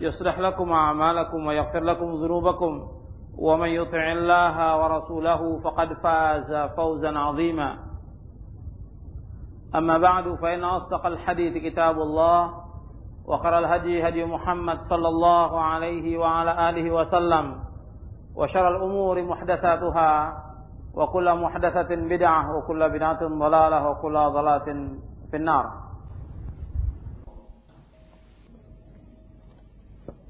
يصلح لكم أعمالكم ويغفر لكم ذنوبكم. ومن يطع الله ورسوله فقد فاز فوزا عظيما. أما بعد فإن أصدق الحديث كتاب الله وخر الهدي هدي محمد صلى الله عليه وعلى آله وسلم وشر الأمور محدثاتها وكل محدثة بدعة وكل بدعة ضلالة وكل ضلالة في النار.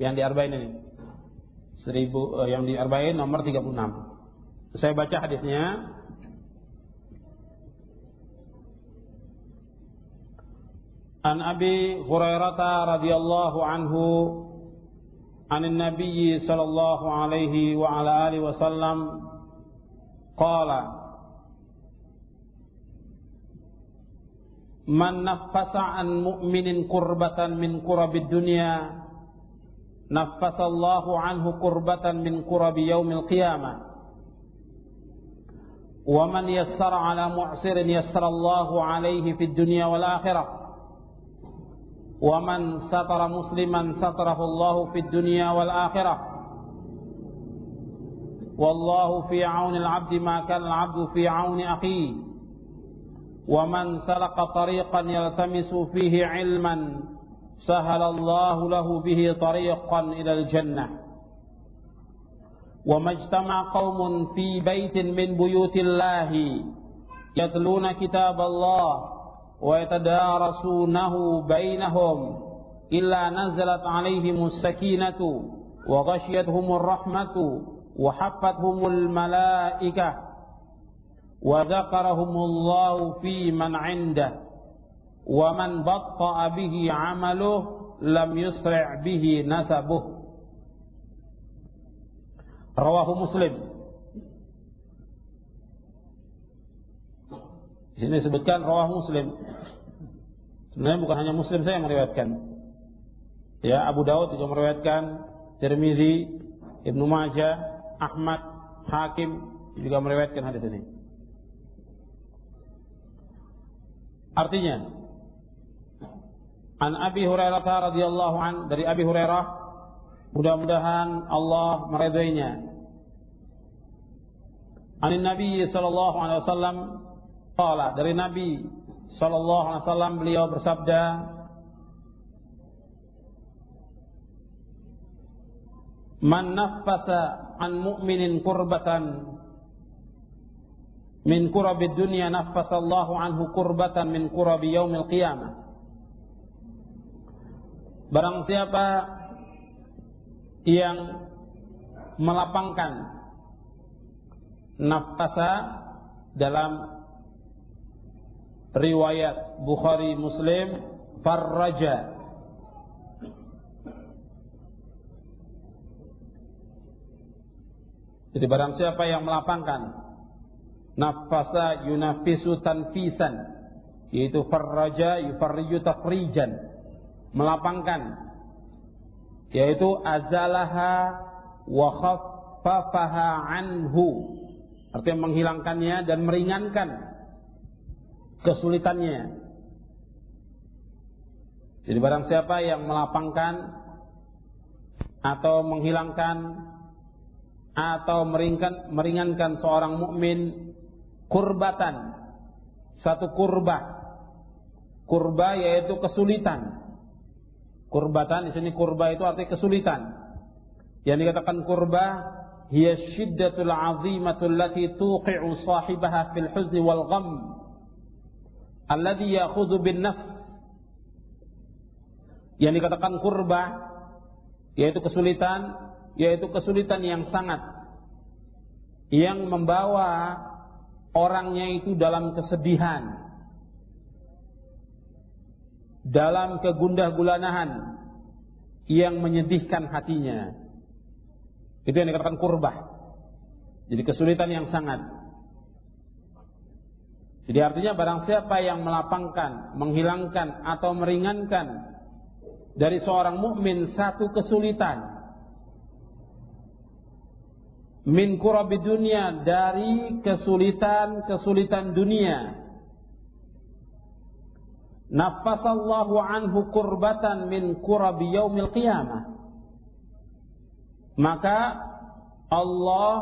yang di arba'in ini seribu uh, yang di arba'in nomor 36 saya baca hadisnya عن أبي هريرة رضي الله عنه عن النبي صلى الله عليه وعلى آله وسلم قال من نفس عن مؤمن كربة من كرب الدنيا نفس الله عنه كربة من كرب يوم القيامة. ومن يسر على معسر يسر الله عليه في الدنيا والآخرة. ومن ستر مسلما ستره الله في الدنيا والآخرة. والله في عون العبد ما كان العبد في عون أخيه. ومن سلق طريقا يلتمس فيه علما سهل الله له به طريقا إلى الجنة. وما اجتمع قوم في بيت من بيوت الله يتلون كتاب الله ويتدارسونه بينهم إلا نزلت عليهم السكينة وغشيتهم الرحمة وحفتهم الملائكة وذكرهم الله في من عنده. وَمَنْ بَطَّأَ بِهِ عَمَلُهُ لَمْ يُسْرِعْ بِهِ نَسَبُهُ rawahu muslim. Di sini disebutkan rawahu muslim. Sebenarnya bukan hanya muslim saya yang meriwayatkan. Ya Abu Daud juga meriwayatkan Tirmizi Ibnu Majah Ahmad Hakim juga meriwayatkan hadis ini. Artinya An Abi Hurairah radhiyallahu an dari Abi Hurairah mudah-mudahan Allah meridainya. An Nabi sallallahu alaihi wasallam Qala dari Nabi sallallahu alaihi wasallam beliau bersabda Man naffasa an mu'minin kurbatan min kurabid dunya naffasa Allahu anhu kurbatan min kurabi yaumil qiyamah Barang siapa yang melapangkan nafasa dalam riwayat Bukhari Muslim farraja. Jadi barang siapa yang melapangkan nafasa yunafisu tanfisan yaitu farraja yufarriju tafrijan melapangkan yaitu azalaha wa khaffafaha anhu Artinya menghilangkannya dan meringankan kesulitannya. Jadi barang siapa yang melapangkan atau menghilangkan atau meringankan, meringankan seorang mukmin kurbatan satu kurba kurba yaitu kesulitan kurbatan di sini kurba itu artinya kesulitan. Yang dikatakan kurba hiya syiddatul azimatul lati tuqi'u sahibaha fil huzni wal gham alladhi ya'khudhu bin nafs. Yang dikatakan kurba yaitu kesulitan yaitu kesulitan yang sangat yang membawa orangnya itu dalam kesedihan dalam kegundah gulanahan yang menyedihkan hatinya itu yang dikatakan kurbah. Jadi kesulitan yang sangat. Jadi artinya barang siapa yang melapangkan, menghilangkan atau meringankan dari seorang mukmin satu kesulitan min kurabi dunia dari kesulitan-kesulitan dunia nafasallahu anhu kurbatan min kurabi yaumil qiyamah maka Allah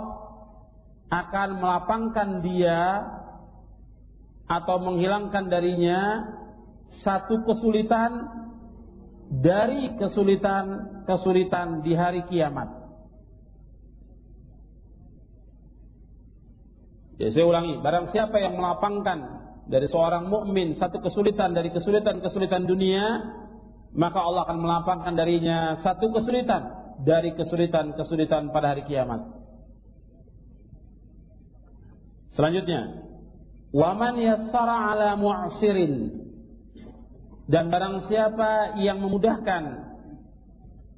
akan melapangkan dia atau menghilangkan darinya satu kesulitan dari kesulitan-kesulitan di hari kiamat. Ya, saya ulangi, barang siapa yang melapangkan dari seorang mukmin satu kesulitan dari kesulitan-kesulitan dunia, maka Allah akan melapangkan darinya satu kesulitan dari kesulitan-kesulitan pada hari kiamat. Selanjutnya, waman yassara ala mu'sirin dan barang siapa yang memudahkan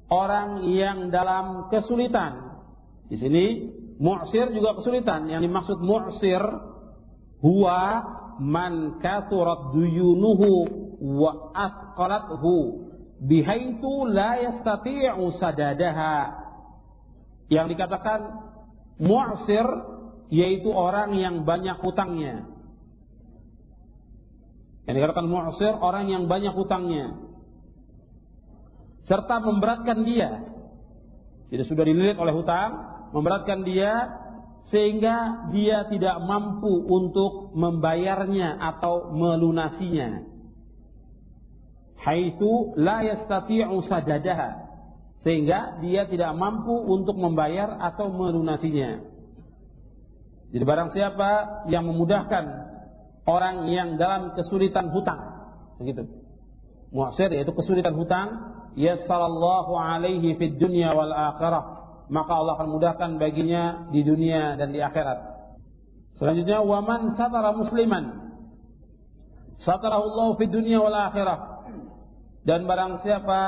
orang yang dalam kesulitan. Di sini mu'sir juga kesulitan. Yang dimaksud mu'sir huwa man kathurat duyunuhu wa asqalathu bihaitu la yastati'u sadadaha. Yang dikatakan mu'sir yaitu orang yang banyak hutangnya. Yang dikatakan mu'sir orang yang banyak hutangnya. Serta memberatkan dia. Jadi sudah dililit oleh hutang, memberatkan dia sehingga dia tidak mampu untuk membayarnya atau melunasinya haitsu la yastati'u sadadaha sehingga dia tidak mampu untuk membayar atau melunasinya. Jadi barang siapa yang memudahkan orang yang dalam kesulitan hutang, begitu. Muasir yaitu kesulitan hutang, yassarallahu alaihi fid dunya wal akhirah, maka Allah akan mudahkan baginya di dunia dan di akhirat. Selanjutnya waman satara musliman satarahu Allah fid dunya wal akhirah dan barang siapa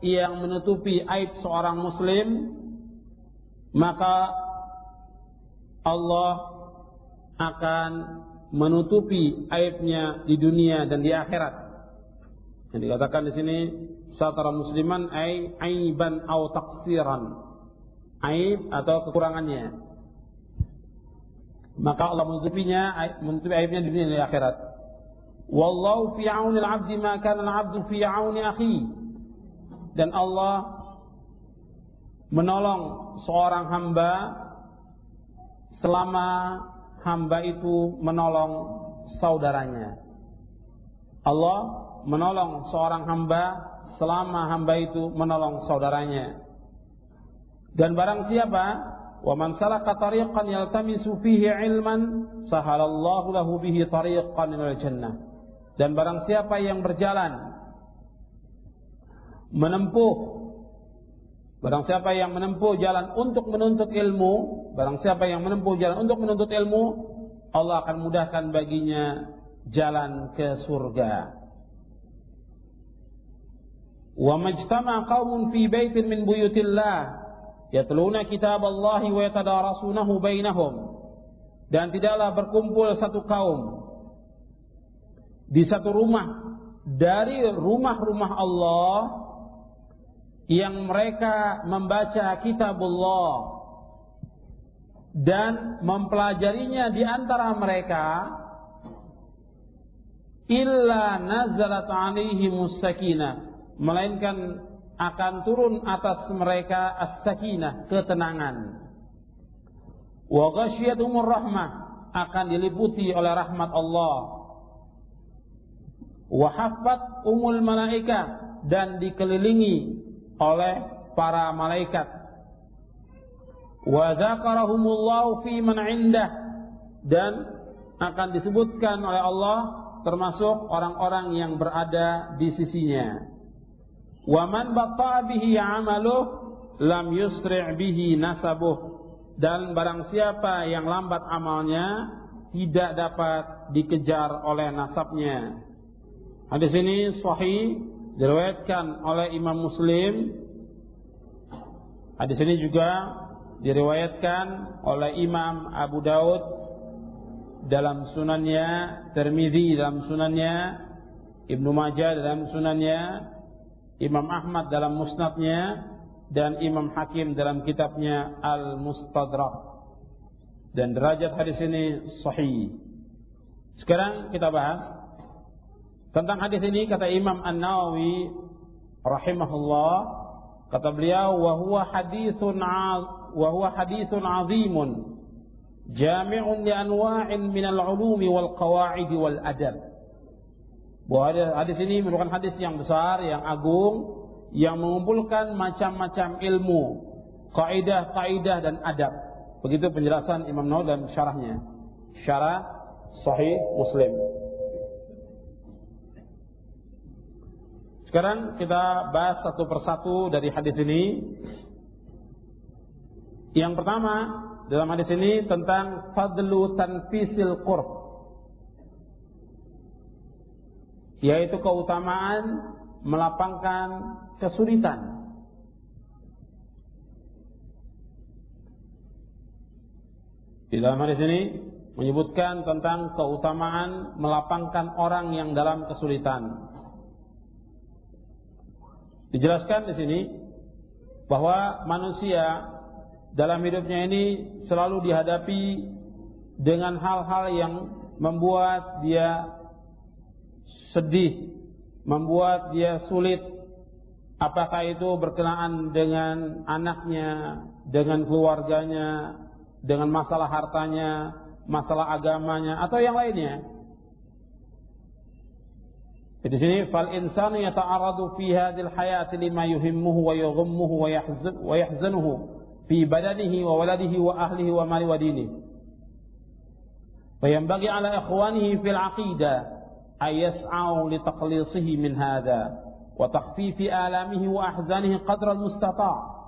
yang menutupi aib seorang muslim maka Allah akan menutupi aibnya di dunia dan di akhirat. Yang dikatakan di sini satara musliman ai aiban au taksiran. Aib atau kekurangannya. Maka Allah menutupinya menutupi aibnya di dunia dan akhirat. Wallahu fi auni al-'abdi ma kana al-'abdu fi auni akhi. Dan Allah menolong seorang hamba selama hamba itu menolong saudaranya. Allah menolong seorang hamba selama hamba itu menolong saudaranya. Dan barang siapa wa man salaka tariqan yaltamisu fihi ilman sahalallahu lahu bihi tariqan ilal jannah. Dan barang siapa yang berjalan menempuh barang siapa yang menempuh jalan untuk menuntut ilmu, barang siapa yang menempuh jalan untuk menuntut ilmu, Allah akan mudahkan baginya jalan ke surga. Wa majtama qaumun fi baitin min buyutillah yatluna kitab Allah wa yatadarasunahu bainahum. Dan tidaklah berkumpul satu kaum di satu rumah dari rumah-rumah Allah yang mereka membaca kitab Allah dan mempelajarinya di antara mereka illa nazalat alaihi sakinah melainkan akan turun atas mereka as-sakinah ketenangan. Wa ghasyiyatuhumur rahmah akan diliputi oleh rahmat Allah. Wa haffat umul malaika dan dikelilingi oleh para malaikat. Wa dzakarahumullahu fi man indah dan akan disebutkan oleh Allah termasuk orang-orang yang berada di sisinya wa man bihi amaluh lam yusri' bihi nasabuh. Dan barang siapa yang lambat amalnya tidak dapat dikejar oleh nasabnya. Hadis ini sahih diriwayatkan oleh Imam Muslim. Hadis ini juga diriwayatkan oleh Imam Abu Daud dalam sunannya, Tirmizi dalam sunannya, Ibnu Majah dalam sunannya, Imam Ahmad dalam musnadnya, dan Imam Hakim dalam kitabnya Al-Mustadrak. Dan derajat hadis ini sahih. Sekarang kita bahas tentang hadis ini kata Imam An-Nawawi rahimahullah kata beliau wa huwa haditsun wa azimun jami'un li anwa'in min al-ulumi wal qawaid wal adab. Bahwa hadis ini merupakan hadis yang besar, yang agung, yang mengumpulkan macam-macam ilmu, kaidah-kaidah dan adab. Begitu penjelasan Imam Nawawi dan syarahnya. Syarah Sahih Muslim. Sekarang kita bahas satu persatu dari hadis ini. Yang pertama, dalam hadis ini tentang fadlu tanfisil qurb yaitu keutamaan melapangkan kesulitan. Di dalam hadis ini menyebutkan tentang keutamaan melapangkan orang yang dalam kesulitan. Dijelaskan di sini bahwa manusia dalam hidupnya ini selalu dihadapi dengan hal-hal yang membuat dia sedih, membuat dia sulit. Apakah itu berkenaan dengan anaknya, dengan keluarganya, dengan masalah hartanya, masalah agamanya, atau yang lainnya. Di sini fal insanu yata'arradu fi hadhil hayati lima yuhimmuhu wa yughimmuhu wa yahzan wa yahzanuhu fi badanihi wa waladihi wa ahlihi wa mali wa dinihi. Wa yanbaghi ala ikhwanihi fil aqidah ayas'au li taqlisihi min hadha wa takhfifi alamihi wa ahzanihi qadra al-mustata'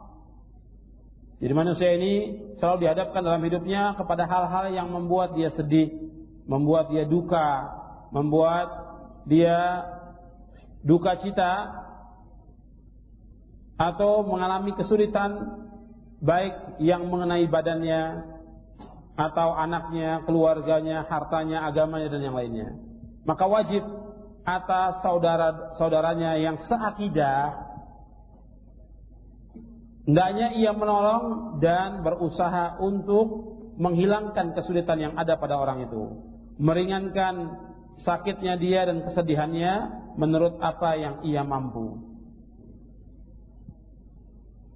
Jadi manusia ini selalu dihadapkan dalam hidupnya kepada hal-hal yang membuat dia sedih, membuat dia duka, membuat dia duka cita atau mengalami kesulitan baik yang mengenai badannya atau anaknya, keluarganya, hartanya, agamanya dan yang lainnya. Maka wajib atas saudara-saudaranya yang seakidah hendaknya ia menolong dan berusaha untuk menghilangkan kesulitan yang ada pada orang itu, meringankan sakitnya dia dan kesedihannya menurut apa yang ia mampu.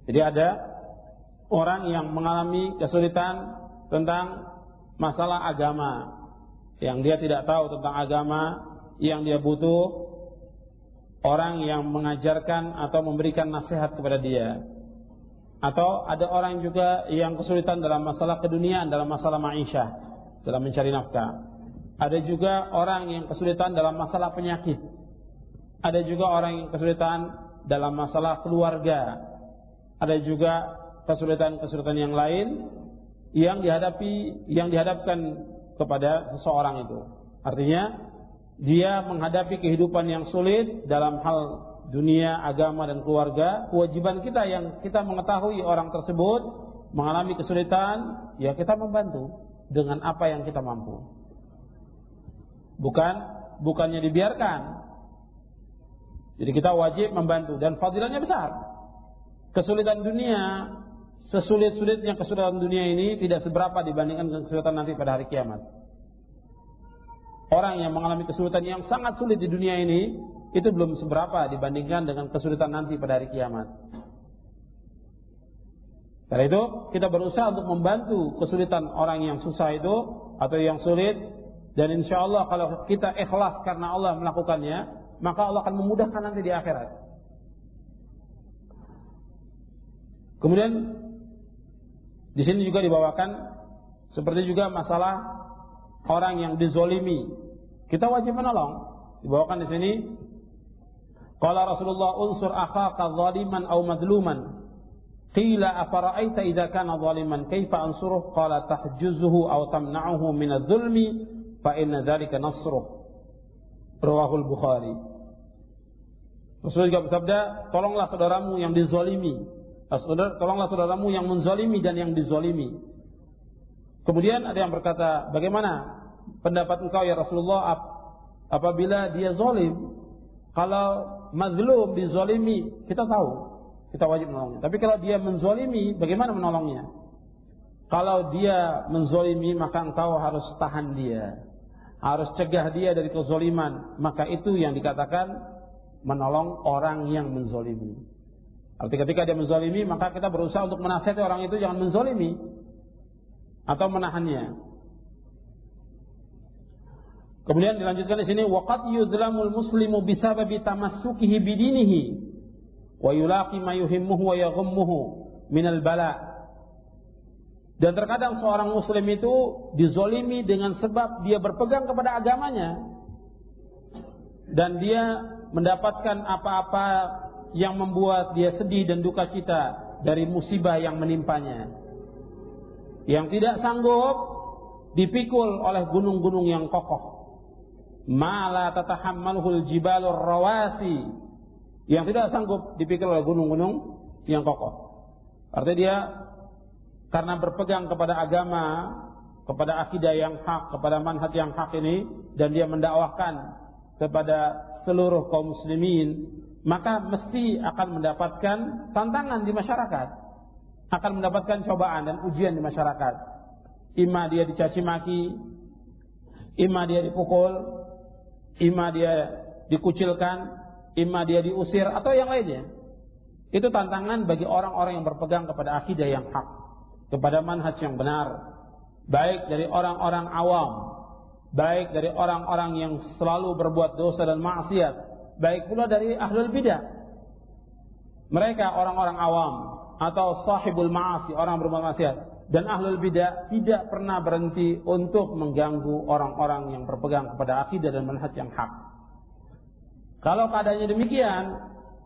Jadi ada orang yang mengalami kesulitan tentang masalah agama yang dia tidak tahu tentang agama yang dia butuh orang yang mengajarkan atau memberikan nasihat kepada dia. Atau ada orang juga yang kesulitan dalam masalah keduniaan dalam masalah maisha dalam mencari nafkah. Ada juga orang yang kesulitan dalam masalah penyakit. Ada juga orang yang kesulitan dalam masalah keluarga. Ada juga kesulitan-kesulitan yang lain yang dihadapi yang dihadapkan kepada seseorang itu. Artinya dia menghadapi kehidupan yang sulit dalam hal dunia, agama dan keluarga. Kewajiban kita yang kita mengetahui orang tersebut mengalami kesulitan, ya kita membantu dengan apa yang kita mampu. Bukan bukannya dibiarkan. Jadi kita wajib membantu dan fadilahnya besar. Kesulitan dunia sesulit-sulitnya kesulitan dunia ini tidak seberapa dibandingkan kesulitan nanti pada hari kiamat. Orang yang mengalami kesulitan yang sangat sulit di dunia ini itu belum seberapa dibandingkan dengan kesulitan nanti pada hari kiamat. Karena itu kita berusaha untuk membantu kesulitan orang yang susah itu atau yang sulit dan insya Allah kalau kita ikhlas karena Allah melakukannya maka Allah akan memudahkan nanti di akhirat. Kemudian di sini juga dibawakan seperti juga masalah orang yang dizolimi. Kita wajib menolong. Dibawakan di sini. Qala Rasulullah unsur akhaka zaliman aw madluman. Qila afara'aita idza kana zaliman kaifa ansuruh? Qala tahjuzuhu aw tamna'uhu min adh-dhulmi fa inna dzalika nasruh. Rawahul Bukhari. Rasulullah juga bersabda, tolonglah saudaramu yang dizolimi Saudara, tolonglah saudaramu yang menzolimi dan yang dizolimi. Kemudian ada yang berkata, bagaimana pendapat engkau ya Rasulullah apabila dia zolim? Kalau mazlum dizolimi, kita tahu, kita wajib menolongnya. Tapi kalau dia menzolimi, bagaimana menolongnya? Kalau dia menzolimi, maka engkau harus tahan dia. Harus cegah dia dari kezoliman. Maka itu yang dikatakan menolong orang yang menzolimi. Artinya ketika dia menzalimi maka kita berusaha untuk menasihati orang itu jangan menzalimi atau menahannya. Kemudian dilanjutkan di sini waqad yudlamul muslimu bisababi tamassukihi bidinihi wa yulaqi ma yuhimmuhu wa yaghummuhu minal bala. Dan terkadang seorang muslim itu dizolimi dengan sebab dia berpegang kepada agamanya dan dia mendapatkan apa-apa yang membuat dia sedih dan duka cita dari musibah yang menimpanya. Yang tidak sanggup dipikul oleh gunung-gunung yang kokoh. Mala tatahammalhul jibalur rawasi. Yang tidak sanggup dipikul oleh gunung-gunung yang kokoh. Artinya dia karena berpegang kepada agama, kepada akidah yang hak, kepada manhaj yang hak ini dan dia mendakwahkan kepada seluruh kaum muslimin maka mesti akan mendapatkan tantangan di masyarakat, akan mendapatkan cobaan dan ujian di masyarakat. Ima dia dicaci maki, ima dia dipukul, ima dia dikucilkan, ima dia diusir atau yang lainnya. Itu tantangan bagi orang-orang yang berpegang kepada akidah yang hak, kepada manhaj yang benar, baik dari orang-orang awam, baik dari orang-orang yang selalu berbuat dosa dan maksiat, baik pula dari ahlul bidah. Mereka orang-orang awam atau sahibul ma'asi, orang berbuat maksiat dan ahlul bidah tidak pernah berhenti untuk mengganggu orang-orang yang berpegang kepada akidah dan manhaj yang hak. Kalau keadaannya demikian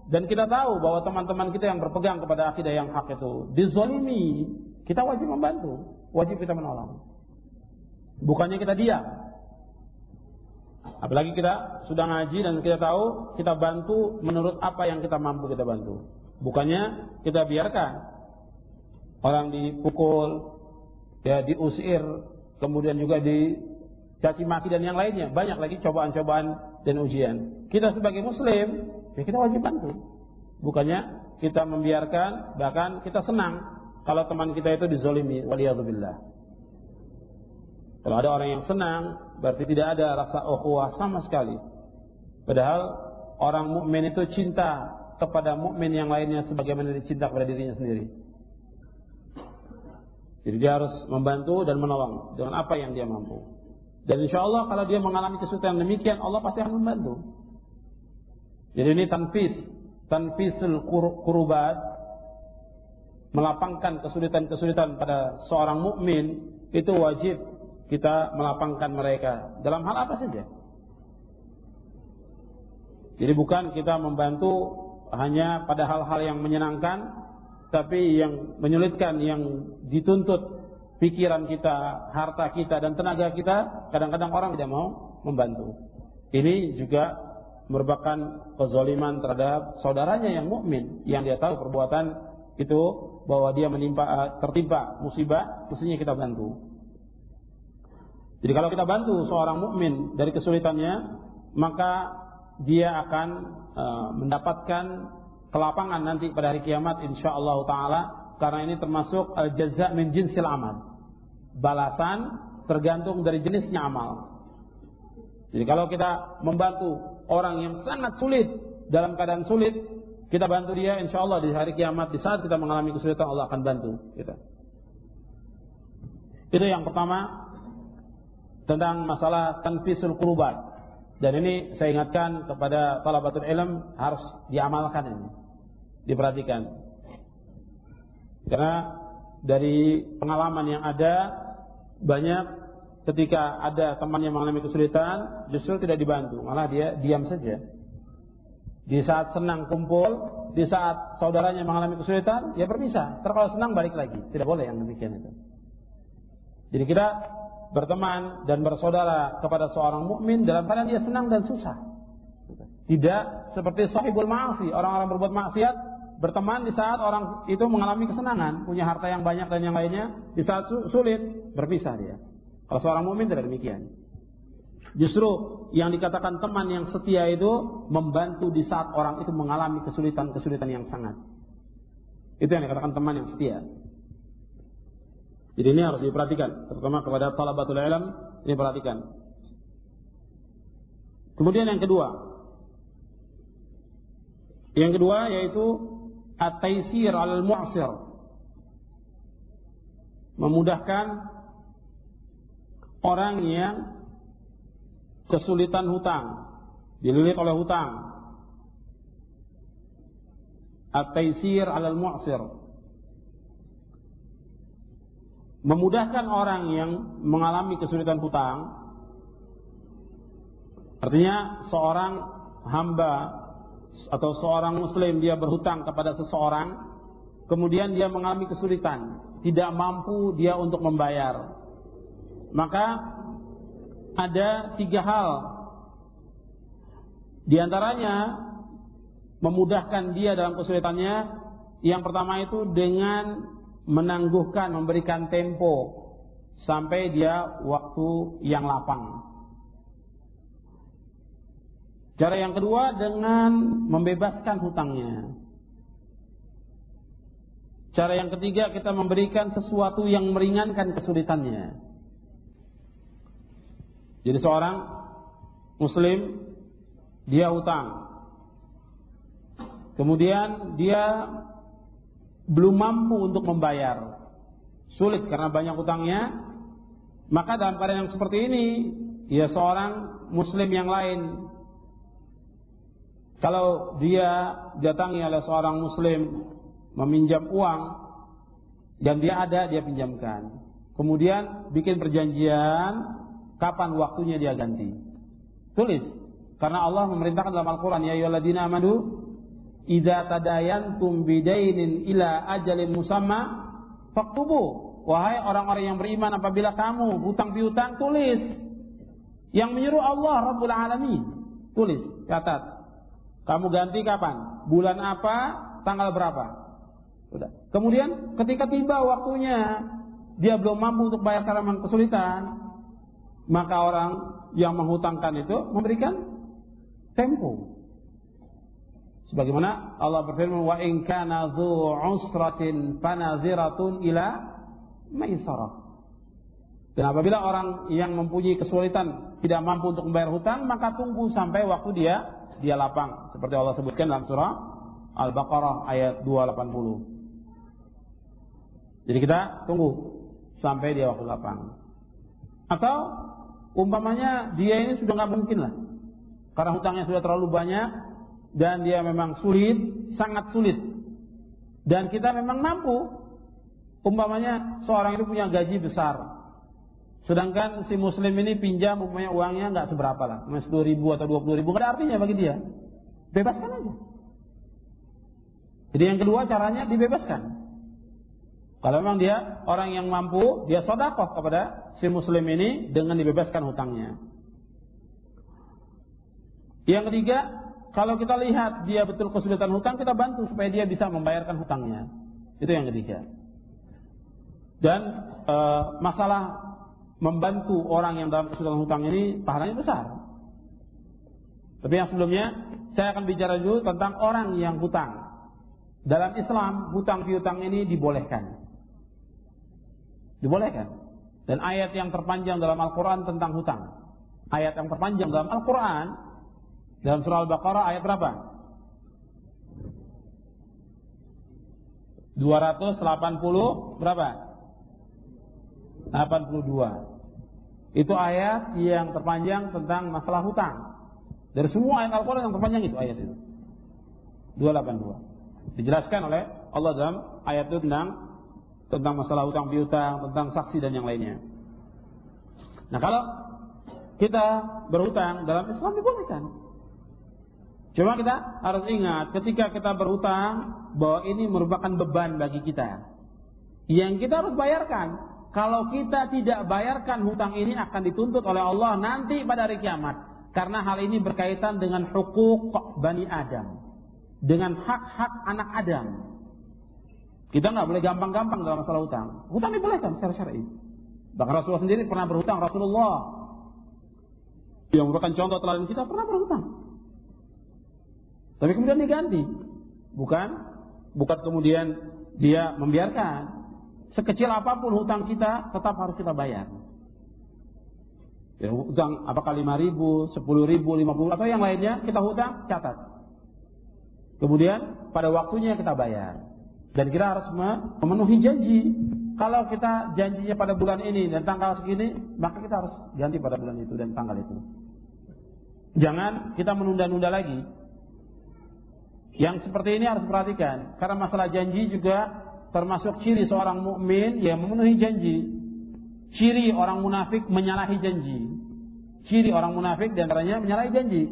dan kita tahu bahwa teman-teman kita yang berpegang kepada akidah yang hak itu dizolimi, kita wajib membantu, wajib kita menolong. Bukannya kita diam, Apalagi kita sudah ngaji dan kita tahu, kita bantu menurut apa yang kita mampu kita bantu. Bukannya kita biarkan orang dipukul, ya diusir, kemudian juga dicaci maki dan yang lainnya. Banyak lagi cobaan-cobaan dan ujian. Kita sebagai muslim, ya kita wajib bantu. Bukannya kita membiarkan, bahkan kita senang kalau teman kita itu dizolimi. Waliyahzubillah. Kalau ada orang yang senang, berarti tidak ada rasa ukhuwah sama sekali. Padahal orang mukmin itu cinta kepada mukmin yang lainnya sebagaimana dia cinta kepada dirinya sendiri. Jadi dia harus membantu dan menolong dengan apa yang dia mampu. Dan insya Allah kalau dia mengalami kesulitan demikian, Allah pasti akan membantu. Jadi ini tanfis, tanfisul kurubat, melapangkan kesulitan-kesulitan pada seorang mukmin itu wajib kita melapangkan mereka dalam hal apa saja. Jadi bukan kita membantu hanya pada hal-hal yang menyenangkan, tapi yang menyulitkan, yang dituntut pikiran kita, harta kita, dan tenaga kita, kadang-kadang orang tidak mau membantu. Ini juga merupakan kezoliman terhadap saudaranya yang mukmin, yang dia tahu perbuatan itu bahwa dia menimpa tertimpa musibah, mestinya kita bantu. Jadi kalau kita bantu seorang mukmin dari kesulitannya, maka dia akan uh, mendapatkan kelapangan nanti pada hari kiamat insyaallah taala karena ini termasuk al-jaza min jinsil amal. Balasan tergantung dari jenisnya amal. Jadi kalau kita membantu orang yang sangat sulit dalam keadaan sulit, kita bantu dia insya Allah di hari kiamat di saat kita mengalami kesulitan Allah akan bantu kita. Itu yang pertama tentang masalah tanfisul kurubat. Dan ini saya ingatkan kepada talabatul ilm harus diamalkan ini. Diperhatikan. Karena dari pengalaman yang ada banyak ketika ada teman yang mengalami kesulitan justru tidak dibantu, malah dia diam saja. Di saat senang kumpul, di saat saudaranya mengalami kesulitan, ya berpisah. Terus senang balik lagi. Tidak boleh yang demikian itu. Jadi kita berteman dan bersaudara kepada seorang mukmin dalam keadaan dia senang dan susah. Tidak seperti sahibul ma'asi, orang-orang berbuat maksiat berteman di saat orang itu mengalami kesenangan, punya harta yang banyak dan yang lainnya, di saat sulit berpisah dia. Kalau seorang mukmin tidak demikian. Justru yang dikatakan teman yang setia itu membantu di saat orang itu mengalami kesulitan-kesulitan yang sangat. Itu yang dikatakan teman yang setia. Jadi ini harus diperhatikan, terutama kepada talabatul ilm, ini perhatikan. Kemudian yang kedua. Yang kedua yaitu at-taisir al-mu'sir. Memudahkan orang yang kesulitan hutang, dililit oleh hutang. At-taisir al-mu'sir memudahkan orang yang mengalami kesulitan hutang. Artinya seorang hamba atau seorang muslim dia berhutang kepada seseorang kemudian dia mengalami kesulitan. Tidak mampu dia untuk membayar. Maka ada tiga hal. Di antaranya memudahkan dia dalam kesulitannya. Yang pertama itu dengan menangguhkan, memberikan tempo sampai dia waktu yang lapang. Cara yang kedua dengan membebaskan hutangnya. Cara yang ketiga kita memberikan sesuatu yang meringankan kesulitannya. Jadi seorang muslim dia hutang. Kemudian dia belum mampu untuk membayar, sulit karena banyak utangnya, maka dalam keadaan yang seperti ini, ya seorang muslim yang lain kalau dia datangi oleh seorang muslim meminjam uang dan dia ada dia pinjamkan. Kemudian bikin perjanjian kapan waktunya dia ganti. Tulis karena Allah memerintahkan dalam Al-Qur'an ya ayyuhalladzina amanu idza tadayantum bidainin ila ajalin musamma faktubu. Wahai orang-orang yang beriman apabila kamu hutang piutang tulis. Yang menyuruh Allah Rabbul Alamin. Tulis catat. Kamu ganti kapan? Bulan apa? Tanggal berapa? Udah. kemudian ketika tiba waktunya dia belum mampu untuk bayar karena kesulitan maka orang yang menghutangkan itu memberikan tempo Sebagaimana Allah berfirman wa in kana dzu usratin fanaziratun ila maisarah. Dan apabila orang yang mempunyai kesulitan tidak mampu untuk membayar hutang, maka tunggu sampai waktu dia dia lapang. Seperti Allah sebutkan dalam surah Al-Baqarah ayat 280. Jadi kita tunggu sampai dia waktu lapang. Atau umpamanya dia ini sudah nggak mungkin lah. Karena hutangnya sudah terlalu banyak, dan dia memang sulit, sangat sulit. Dan kita memang mampu. Umpamanya seorang itu punya gaji besar. Sedangkan si muslim ini pinjam umpamanya uangnya nggak seberapa lah. Cuma 10 ribu atau 20 ribu. Nggak ada artinya bagi dia. Bebaskan aja. Jadi yang kedua caranya dibebaskan. Kalau memang dia orang yang mampu, dia sodakoh kepada si muslim ini dengan dibebaskan hutangnya. Yang ketiga, kalau kita lihat dia betul kesulitan hutang, kita bantu supaya dia bisa membayarkan hutangnya. Itu yang ketiga. Dan e, masalah membantu orang yang dalam kesulitan hutang ini pahalanya besar. Tapi yang sebelumnya saya akan bicara dulu tentang orang yang hutang. dalam Islam hutang piutang ini dibolehkan. Dibolehkan. Dan ayat yang terpanjang dalam Al-Quran tentang hutang. Ayat yang terpanjang dalam Al-Quran dalam surah Al-Baqarah ayat berapa? 280 berapa? 82. Itu ayat yang terpanjang tentang masalah hutang. Dari semua ayat Al-Quran yang terpanjang itu ayat itu. 282. Dijelaskan oleh Allah dalam ayat itu tentang tentang masalah hutang piutang, tentang saksi dan yang lainnya. Nah, kalau kita berhutang dalam Islam dibolehkan. Cuma kita harus ingat ketika kita berhutang bahwa ini merupakan beban bagi kita. Yang kita harus bayarkan. Kalau kita tidak bayarkan hutang ini akan dituntut oleh Allah nanti pada hari kiamat. Karena hal ini berkaitan dengan hukuk Bani Adam. Dengan hak-hak anak Adam. Kita nggak boleh gampang-gampang dalam masalah hutang. Hutang dibolehkan secara syar'i. Bahkan Rasulullah sendiri pernah berhutang. Rasulullah yang merupakan contoh teladan kita pernah berhutang. Tapi kemudian diganti. Bukan bukan kemudian dia membiarkan. Sekecil apa pun hutang kita tetap harus kita bayar. Ya, hutang apakah lima ribu, sepuluh ribu, lima puluh atau yang lainnya kita hutang catat. Kemudian pada waktunya kita bayar. Dan kita harus memenuhi janji. Kalau kita janjinya pada bulan ini dan tanggal segini, maka kita harus ganti pada bulan itu dan tanggal itu. Jangan kita menunda-nunda lagi. Yang seperti ini harus perhatikan karena masalah janji juga termasuk ciri seorang mukmin yang memenuhi janji. Ciri orang munafik menyalahi janji. Ciri orang munafik di antaranya menyalahi janji.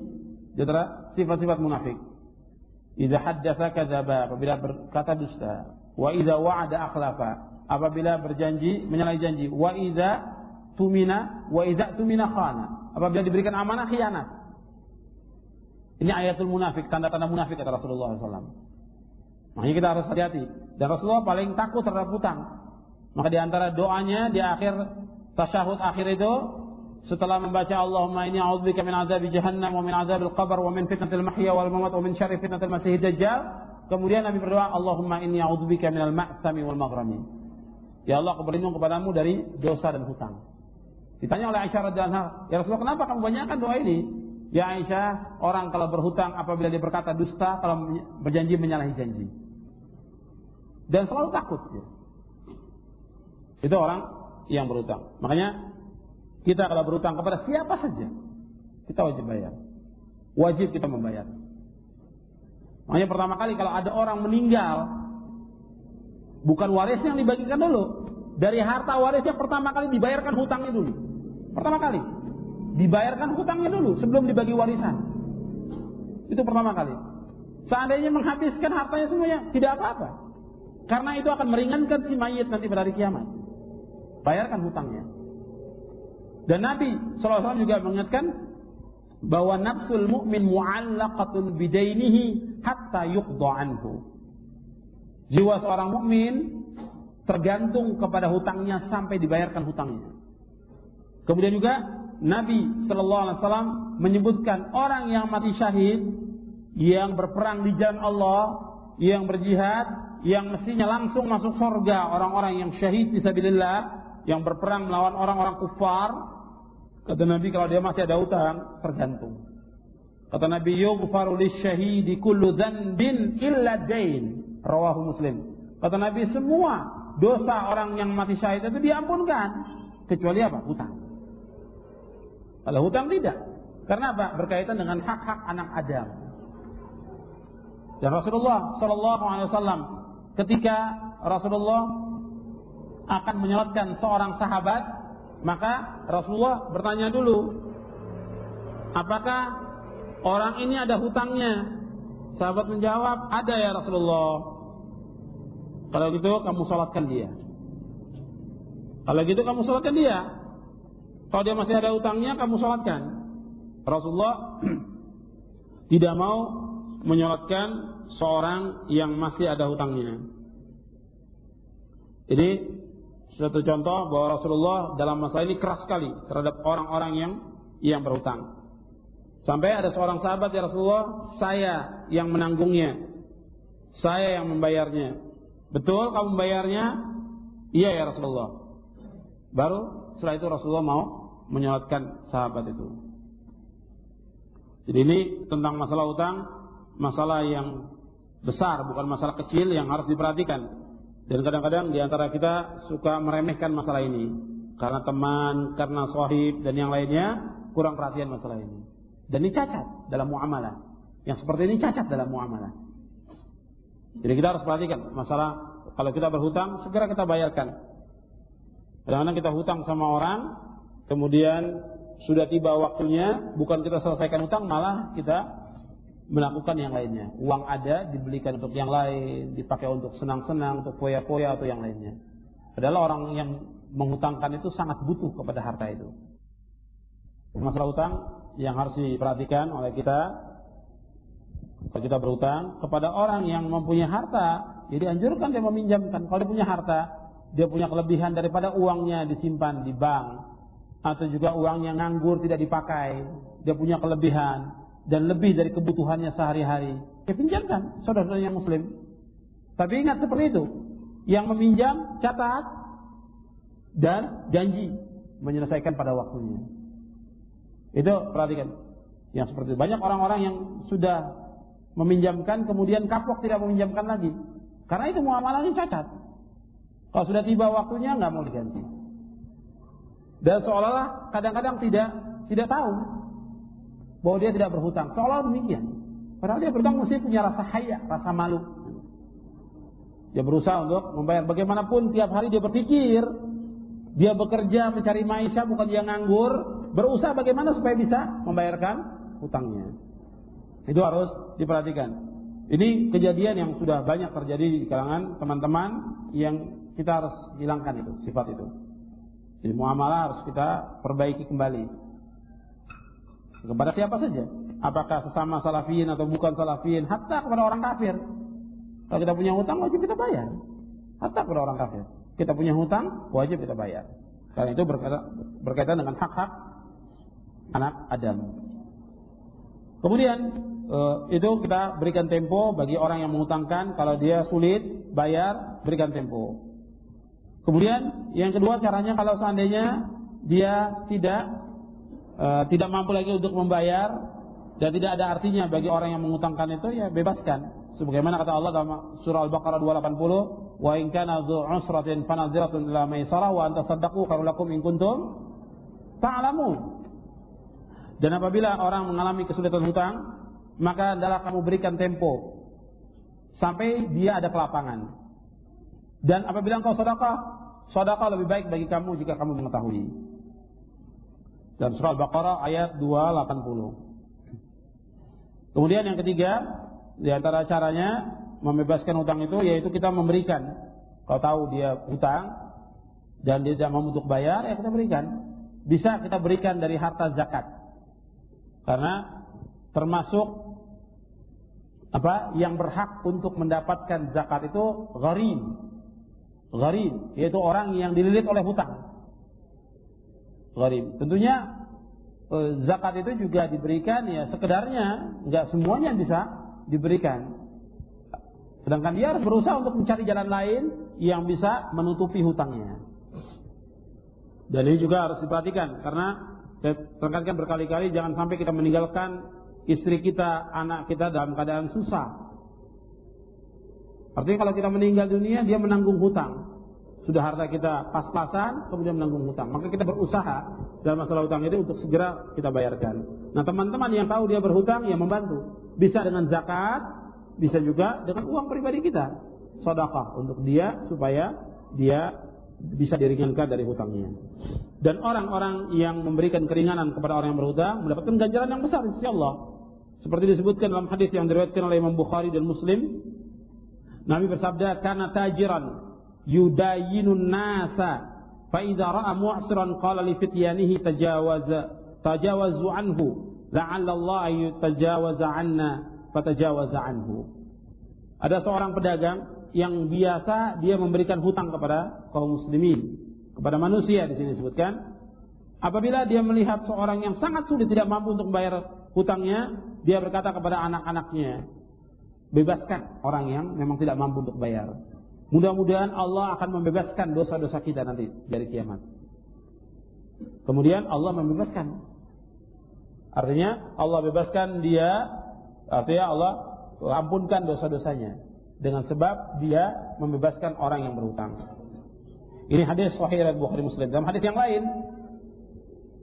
Di sifat-sifat munafik. Idza haddatsa kadzaba, apabila berkata dusta. Wa idza wa'ada akhlafa, apabila berjanji menyalahi janji. Wa idza tumina wa idza tumina khana, apabila diberikan amanah khianat. Ini ayatul munafik, tanda-tanda munafik kata Rasulullah SAW. Makanya kita harus hati-hati. Dan Rasulullah paling takut terhadap hutang. Maka di antara doanya di akhir tasyahud akhir itu setelah membaca Allahumma inni a'udzubika min azabi jahannam wa min azabil qabr wa min fitnatil mahya wal mamat wa min syarri fitnatil masih dajjal kemudian Nabi berdoa Allahumma inni a'udzubika minal ma'tsami wal maghrami ya Allah aku berlindung kepadamu dari dosa dan hutang ditanya oleh Aisyah radhiyallahu anha ya Rasulullah kenapa kamu banyakkan doa ini ya Aisyah orang kalau berhutang apabila dia berkata dusta kalau berjanji menyalahi janji dan selalu takut ya. itu orang yang berhutang makanya kita kalau berutang kepada siapa saja, kita wajib bayar. Wajib kita membayar. Makanya pertama kali kalau ada orang meninggal, bukan warisnya yang dibagikan dulu. Dari harta warisnya pertama kali dibayarkan hutangnya dulu. Pertama kali. Dibayarkan hutangnya dulu sebelum dibagi warisan. Itu pertama kali. Seandainya menghabiskan hartanya semuanya, tidak apa-apa. Karena itu akan meringankan si mayit nanti pada hari kiamat. Bayarkan hutangnya. Dan Nabi SAW juga mengingatkan bahwa nafsul mu'min mu'allaqatun bidainihi hatta yuqda anhu. Jiwa seorang mukmin tergantung kepada hutangnya sampai dibayarkan hutangnya. Kemudian juga Nabi Shallallahu Alaihi Wasallam menyebutkan orang yang mati syahid, yang berperang di jalan Allah, yang berjihad, yang mestinya langsung masuk surga orang-orang yang syahid di sabilillah, yang berperang melawan orang-orang kufar, Kata Nabi kalau dia masih ada utang, tergantung. Kata Nabi, yughfaru lisyahidi kullu dhanbin illa dain. Rawahu Muslim. Kata Nabi, semua dosa orang yang mati syahid itu diampunkan. Kecuali apa? Hutang. Kalau hutang tidak. Karena apa? Berkaitan dengan hak-hak anak Adam. Dan Rasulullah Shallallahu Alaihi Wasallam ketika Rasulullah akan menyolatkan seorang sahabat maka Rasulullah bertanya dulu, apakah orang ini ada hutangnya? Sahabat menjawab, ada ya Rasulullah. Kalau gitu kamu sholatkan dia. Kalau gitu kamu sholatkan dia. Kalau dia masih ada hutangnya, kamu sholatkan. Rasulullah tidak mau menyolatkan seorang yang masih ada hutangnya. Jadi suatu contoh bahwa Rasulullah dalam masalah ini keras sekali terhadap orang-orang yang yang berhutang. Sampai ada seorang sahabat ya Rasulullah, saya yang menanggungnya. saya yang membayarnya. Betul kamu membayarnya? Iya ya Rasulullah. Baru setelah itu Rasulullah mau menyolatkan sahabat itu. Jadi ini tentang masalah utang, masalah yang besar, bukan masalah kecil yang harus diperhatikan. Dan kadang-kadang di antara kita suka meremehkan masalah ini. Karena teman, karena sahib, dan yang lainnya kurang perhatian masalah ini. Dan ini cacat dalam muamalah. Yang seperti ini cacat dalam muamalah. Jadi kita harus perhatikan masalah kalau kita berhutang segera kita bayarkan. Kadang-kadang kita hutang sama orang, kemudian sudah tiba waktunya, bukan kita selesaikan hutang, malah kita melakukan yang lainnya. Uang ada dibelikan untuk yang lain, dipakai untuk senang-senang, untuk poya-poya atau yang lainnya. Padahal orang yang menghutangkan itu sangat butuh kepada harta itu. Masalah hutang yang harus diperhatikan oleh kita kalau kita berhutang kepada orang yang mempunyai harta, jadi anjurkan dia meminjamkan. Kalau dia punya harta, dia punya kelebihan daripada uangnya disimpan di bank atau juga uangnya nganggur tidak dipakai, dia punya kelebihan dan lebih dari kebutuhannya sehari-hari. Ya pinjamkan yang muslim. Tapi ingat seperti itu. Yang meminjam catat dan janji menyelesaikan pada waktunya. Itu perhatikan. Yang seperti itu. Banyak orang-orang yang sudah meminjamkan kemudian kapok tidak meminjamkan lagi. Karena itu muamalahnya cacat. Kalau sudah tiba waktunya nggak mau diganti. Dan seolah-olah kadang-kadang tidak tidak tahu bahwa dia tidak berhutang. Seolah demikian. Padahal dia berhutang mesti punya rasa haya, rasa malu. Dia berusaha untuk membayar. Bagaimanapun tiap hari dia berpikir, dia bekerja mencari maisha bukan dia nganggur, berusaha bagaimana supaya bisa membayarkan hutangnya. Itu harus diperhatikan. Ini kejadian yang sudah banyak terjadi di kalangan teman-teman yang kita harus hilangkan itu, sifat itu. Jadi muamalah harus kita perbaiki kembali. Kepada siapa saja. Apakah sesama salafin atau bukan salafin. Hatta kepada orang kafir. Kalau kita punya hutang wajib kita bayar. Hatta kepada orang kafir. Kita punya hutang wajib kita bayar. Karena itu berkaitan, berkaitan dengan hak-hak anak Adam. Kemudian eh, itu kita berikan tempo bagi orang yang mengutangkan kalau dia sulit bayar berikan tempo. Kemudian yang kedua caranya kalau seandainya dia tidak uh, tidak mampu lagi untuk membayar dan tidak ada artinya bagi orang yang mengutangkan itu ya bebaskan. Sebagaimana kata Allah dalam surah Al-Baqarah 280, "Wa in kana dzu usratin fanadhiratun ila maisarah wa anta saddaqu khairul lakum in kuntum ta'lamun." Dan apabila orang mengalami kesulitan hutang, maka adalah kamu berikan tempo sampai dia ada kelapangan. Dan apabila engkau sedekah, sedekah lebih baik bagi kamu jika kamu mengetahui. Dan surah Al-Baqarah ayat 280. Kemudian yang ketiga, di antara caranya membebaskan hutang itu yaitu kita memberikan. Kalau tahu dia hutang dan dia tidak mau untuk bayar, ya kita berikan. Bisa kita berikan dari harta zakat. Karena termasuk apa yang berhak untuk mendapatkan zakat itu gharim Gharib, yaitu orang yang dililit oleh hutang. Gharib. Tentunya eh, zakat itu juga diberikan ya sekedarnya, nggak semuanya bisa diberikan. Sedangkan dia harus berusaha untuk mencari jalan lain yang bisa menutupi hutangnya. Dan ini juga harus diperhatikan karena saya tekankan berkali-kali jangan sampai kita meninggalkan istri kita, anak kita dalam keadaan susah. Artinya kalau kita meninggal dunia, dia menanggung hutang. Sudah harta kita pas-pasan, kemudian menanggung hutang. Maka kita berusaha dalam masalah hutang itu untuk segera kita bayarkan. Nah teman-teman yang tahu dia berhutang, ya membantu. Bisa dengan zakat, bisa juga dengan uang pribadi kita. Sodakah untuk dia supaya dia bisa diringankan dari hutangnya. Dan orang-orang yang memberikan keringanan kepada orang yang berhutang mendapatkan ganjaran yang besar insya Allah. Seperti disebutkan dalam hadis yang diriwayatkan oleh Imam Bukhari dan Muslim Nabi bersabda, "Kana tajiran yudayinun nasa, fa idza ra'a mu'siran qala li fityanihi tajawaza tajawazu anhu, la'alla Allah yutajawaza 'anna fatajawaza anhu." Ada seorang pedagang yang biasa dia memberikan hutang kepada kaum muslimin, kepada manusia di sini disebutkan. Apabila dia melihat seorang yang sangat sulit tidak mampu untuk membayar hutangnya, dia berkata kepada anak-anaknya, bebaskan orang yang memang tidak mampu untuk bayar. Mudah-mudahan Allah akan membebaskan dosa-dosa kita nanti dari kiamat. Kemudian Allah membebaskan. Artinya Allah bebaskan dia, artinya Allah ampunkan dosa-dosanya dengan sebab dia membebaskan orang yang berhutang. Ini hadis sahih dari Bukhari Muslim. Dalam hadis yang lain,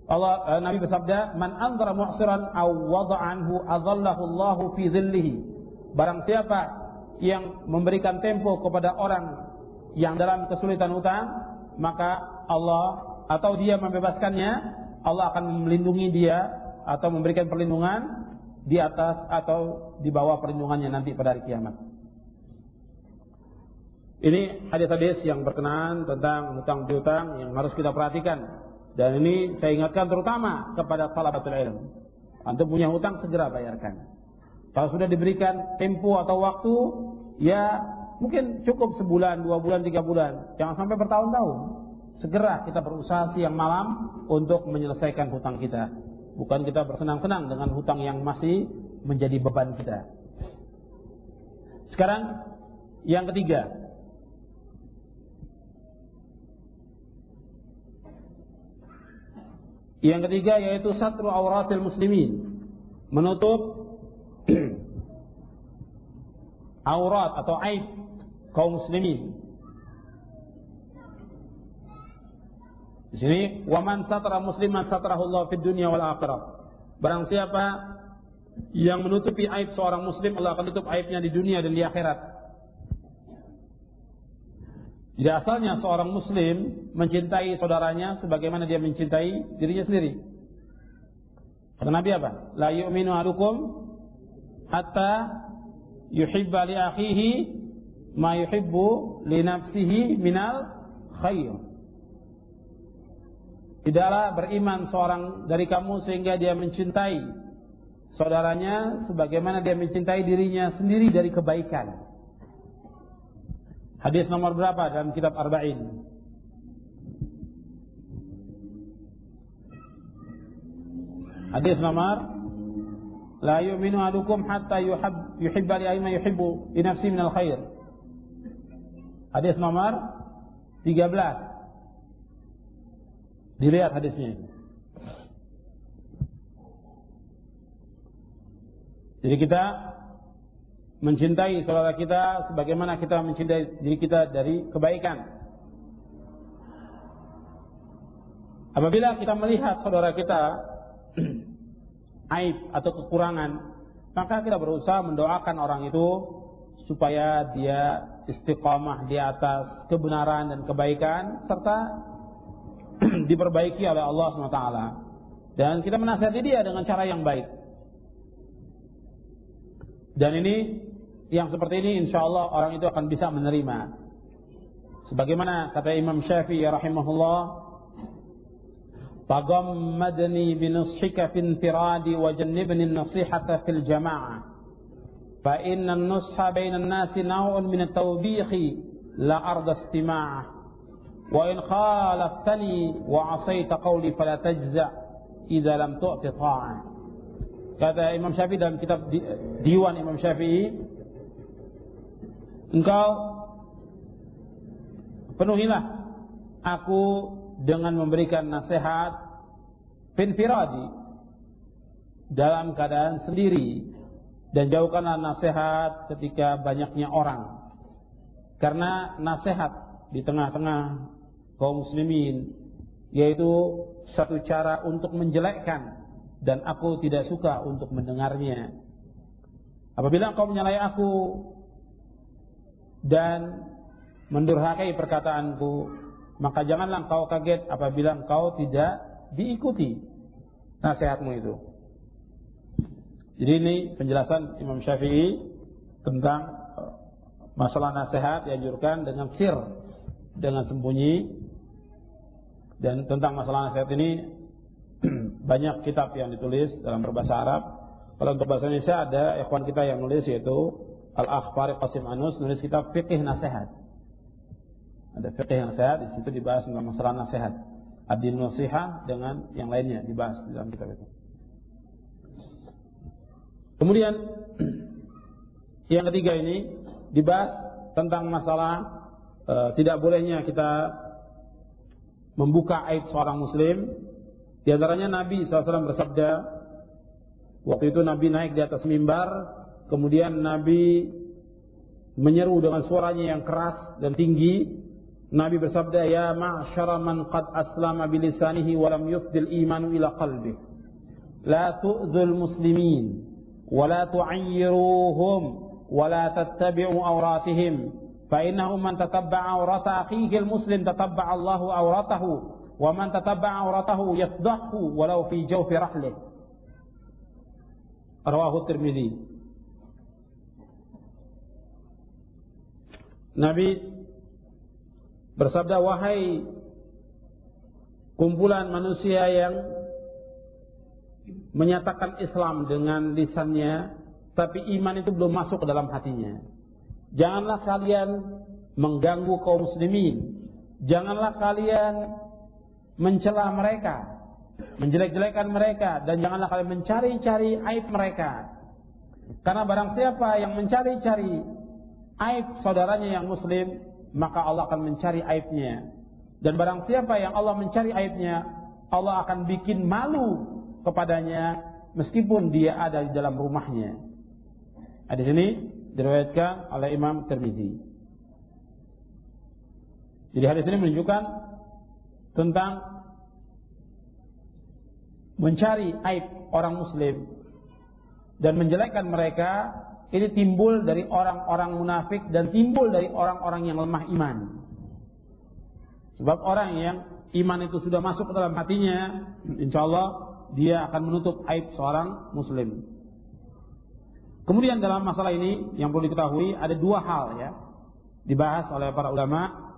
Allah eh, Nabi bersabda, "Man anzara mu'siran aw wada'anhu adallahu Allahu fi dhillihi." Barang siapa yang memberikan tempo kepada orang yang dalam kesulitan utang, maka Allah atau dia membebaskannya, Allah akan melindungi dia atau memberikan perlindungan di atas atau di bawah perlindungannya nanti pada hari kiamat. Ini hadis-hadis yang berkenaan tentang hutang piutang yang harus kita perhatikan. Dan ini saya ingatkan terutama kepada talabatul ilm. Antum punya hutang segera bayarkan. Kalau sudah diberikan tempo atau waktu, ya mungkin cukup sebulan, dua bulan, tiga bulan. Jangan sampai bertahun-tahun. Segera kita berusaha siang malam untuk menyelesaikan hutang kita. Bukan kita bersenang-senang dengan hutang yang masih menjadi beban kita. Sekarang yang ketiga, Yang ketiga yaitu satru auratil muslimin. Menutup aurat atau aib kaum muslimin. Di sini waman satara musliman satarahu Allah fid dunya wal akhirah. Barang siapa yang menutupi aib seorang muslim Allah akan tutup aibnya di dunia dan di akhirat. Jadi asalnya seorang muslim mencintai saudaranya sebagaimana dia mencintai dirinya sendiri. Kata Nabi apa? La yu'minu ahadukum hatta yuhibba li akhihi ma yuhibbu li nafsihi minal khair. Tidaklah beriman seorang dari kamu sehingga dia mencintai saudaranya sebagaimana dia mencintai dirinya sendiri dari kebaikan. Hadis nomor berapa dalam kitab Arba'in? Hadis nomor La yu'minu adukum hatta yuhab, yuhibba li ayma yuhibbu li nafsi minal khair. Hadis nomor 13. Dilihat hadisnya. Jadi kita mencintai saudara kita sebagaimana kita mencintai diri kita dari kebaikan. Apabila kita melihat saudara kita aib atau kekurangan, maka kita berusaha mendoakan orang itu supaya dia istiqamah di atas kebenaran dan kebaikan serta diperbaiki oleh Allah SWT. Dan kita menasihati dia dengan cara yang baik. Dan ini yang seperti ini insya Allah orang itu akan bisa menerima. Sebagaimana kata Imam Syafi'i rahimahullah, "Tagammadni bi nushika fi infiradi wa jannibni an-nasihata fil jama'ah." Fa inna an-nusha baina an-nasi naw'un min at-tawbikh la arda istima'ah. Wa in khalaftani wa 'asayta qawli fala tajza' idza lam tu'ti ta'ah. Kata Imam Syafi'i dalam kitab Diwan Imam Syafi'i engkau penuhilah aku dengan memberikan nasihat finfiradi dalam keadaan sendiri dan jauhkanlah nasihat ketika banyaknya orang. Karena nasihat di tengah-tengah kaum muslimin yaitu satu cara untuk menjelekkan dan aku tidak suka untuk mendengarnya. Apabila engkau menyalahi aku dan mendurhakai perkataanku, maka janganlah engkau kaget apabila engkau tidak diikuti nasihatmu itu. Jadi ini penjelasan Imam Syafi'i tentang uh, masalah nasihat dianjurkan dengan sir, dengan sembunyi dan tentang masalah nasihat ini banyak kitab yang ditulis dalam berbahasa Arab. Kalau untuk bahasa Indonesia ada ikhwan kita yang nulis yaitu Al-Akhbar Qasim Anus nulis kitab Fikih Nasihat. Ada fikih nasihat di situ dibahas tentang masalah nasihat. Adin Nasiha dengan yang lainnya dibahas di dalam kitab itu. Kemudian Yang ketiga ini dibahas tentang masalah e, tidak bolehnya kita membuka aib seorang muslim. Di antaranya Nabi SAW bersabda, waktu itu Nabi naik di atas mimbar, kemudian Nabi menyeru dengan suaranya yang keras dan tinggi. Nabi bersabda, "Ya ma'syara man qad aslama bilisanihi wa lam yufdil imanu ila qalbi. La tu'dzul muslimin wa la tu'ayyiruhum wa la tattabi'u awratihim." فإنه من تتبع عورة أخيه المسلم تتبع الله عورته ومن تتبع عورته يفضحه ولو في جوف رحله رواه الترمذي Nabi bersabda, wahai kumpulan manusia yang menyatakan Islam dengan lisannya, tapi iman itu belum masuk ke dalam hatinya. Janganlah kalian mengganggu kaum muslimin. Janganlah kalian mencela mereka, menjelek-jelekan mereka, dan janganlah kalian mencari-cari aib mereka. Karena barang siapa yang mencari-cari aib saudaranya yang muslim, maka Allah akan mencari aibnya. Dan barang siapa yang Allah mencari aibnya, Allah akan bikin malu kepadanya meskipun dia ada di dalam rumahnya. Ada sini diriwayatkan oleh Imam Tirmizi. Jadi hadis ini menunjukkan tentang mencari aib orang muslim dan menjelekkan mereka ini timbul dari orang-orang munafik dan timbul dari orang-orang yang lemah iman. Sebab orang yang iman itu sudah masuk ke dalam hatinya, insya Allah dia akan menutup aib seorang muslim. Kemudian dalam masalah ini yang perlu diketahui ada dua hal ya dibahas oleh para ulama.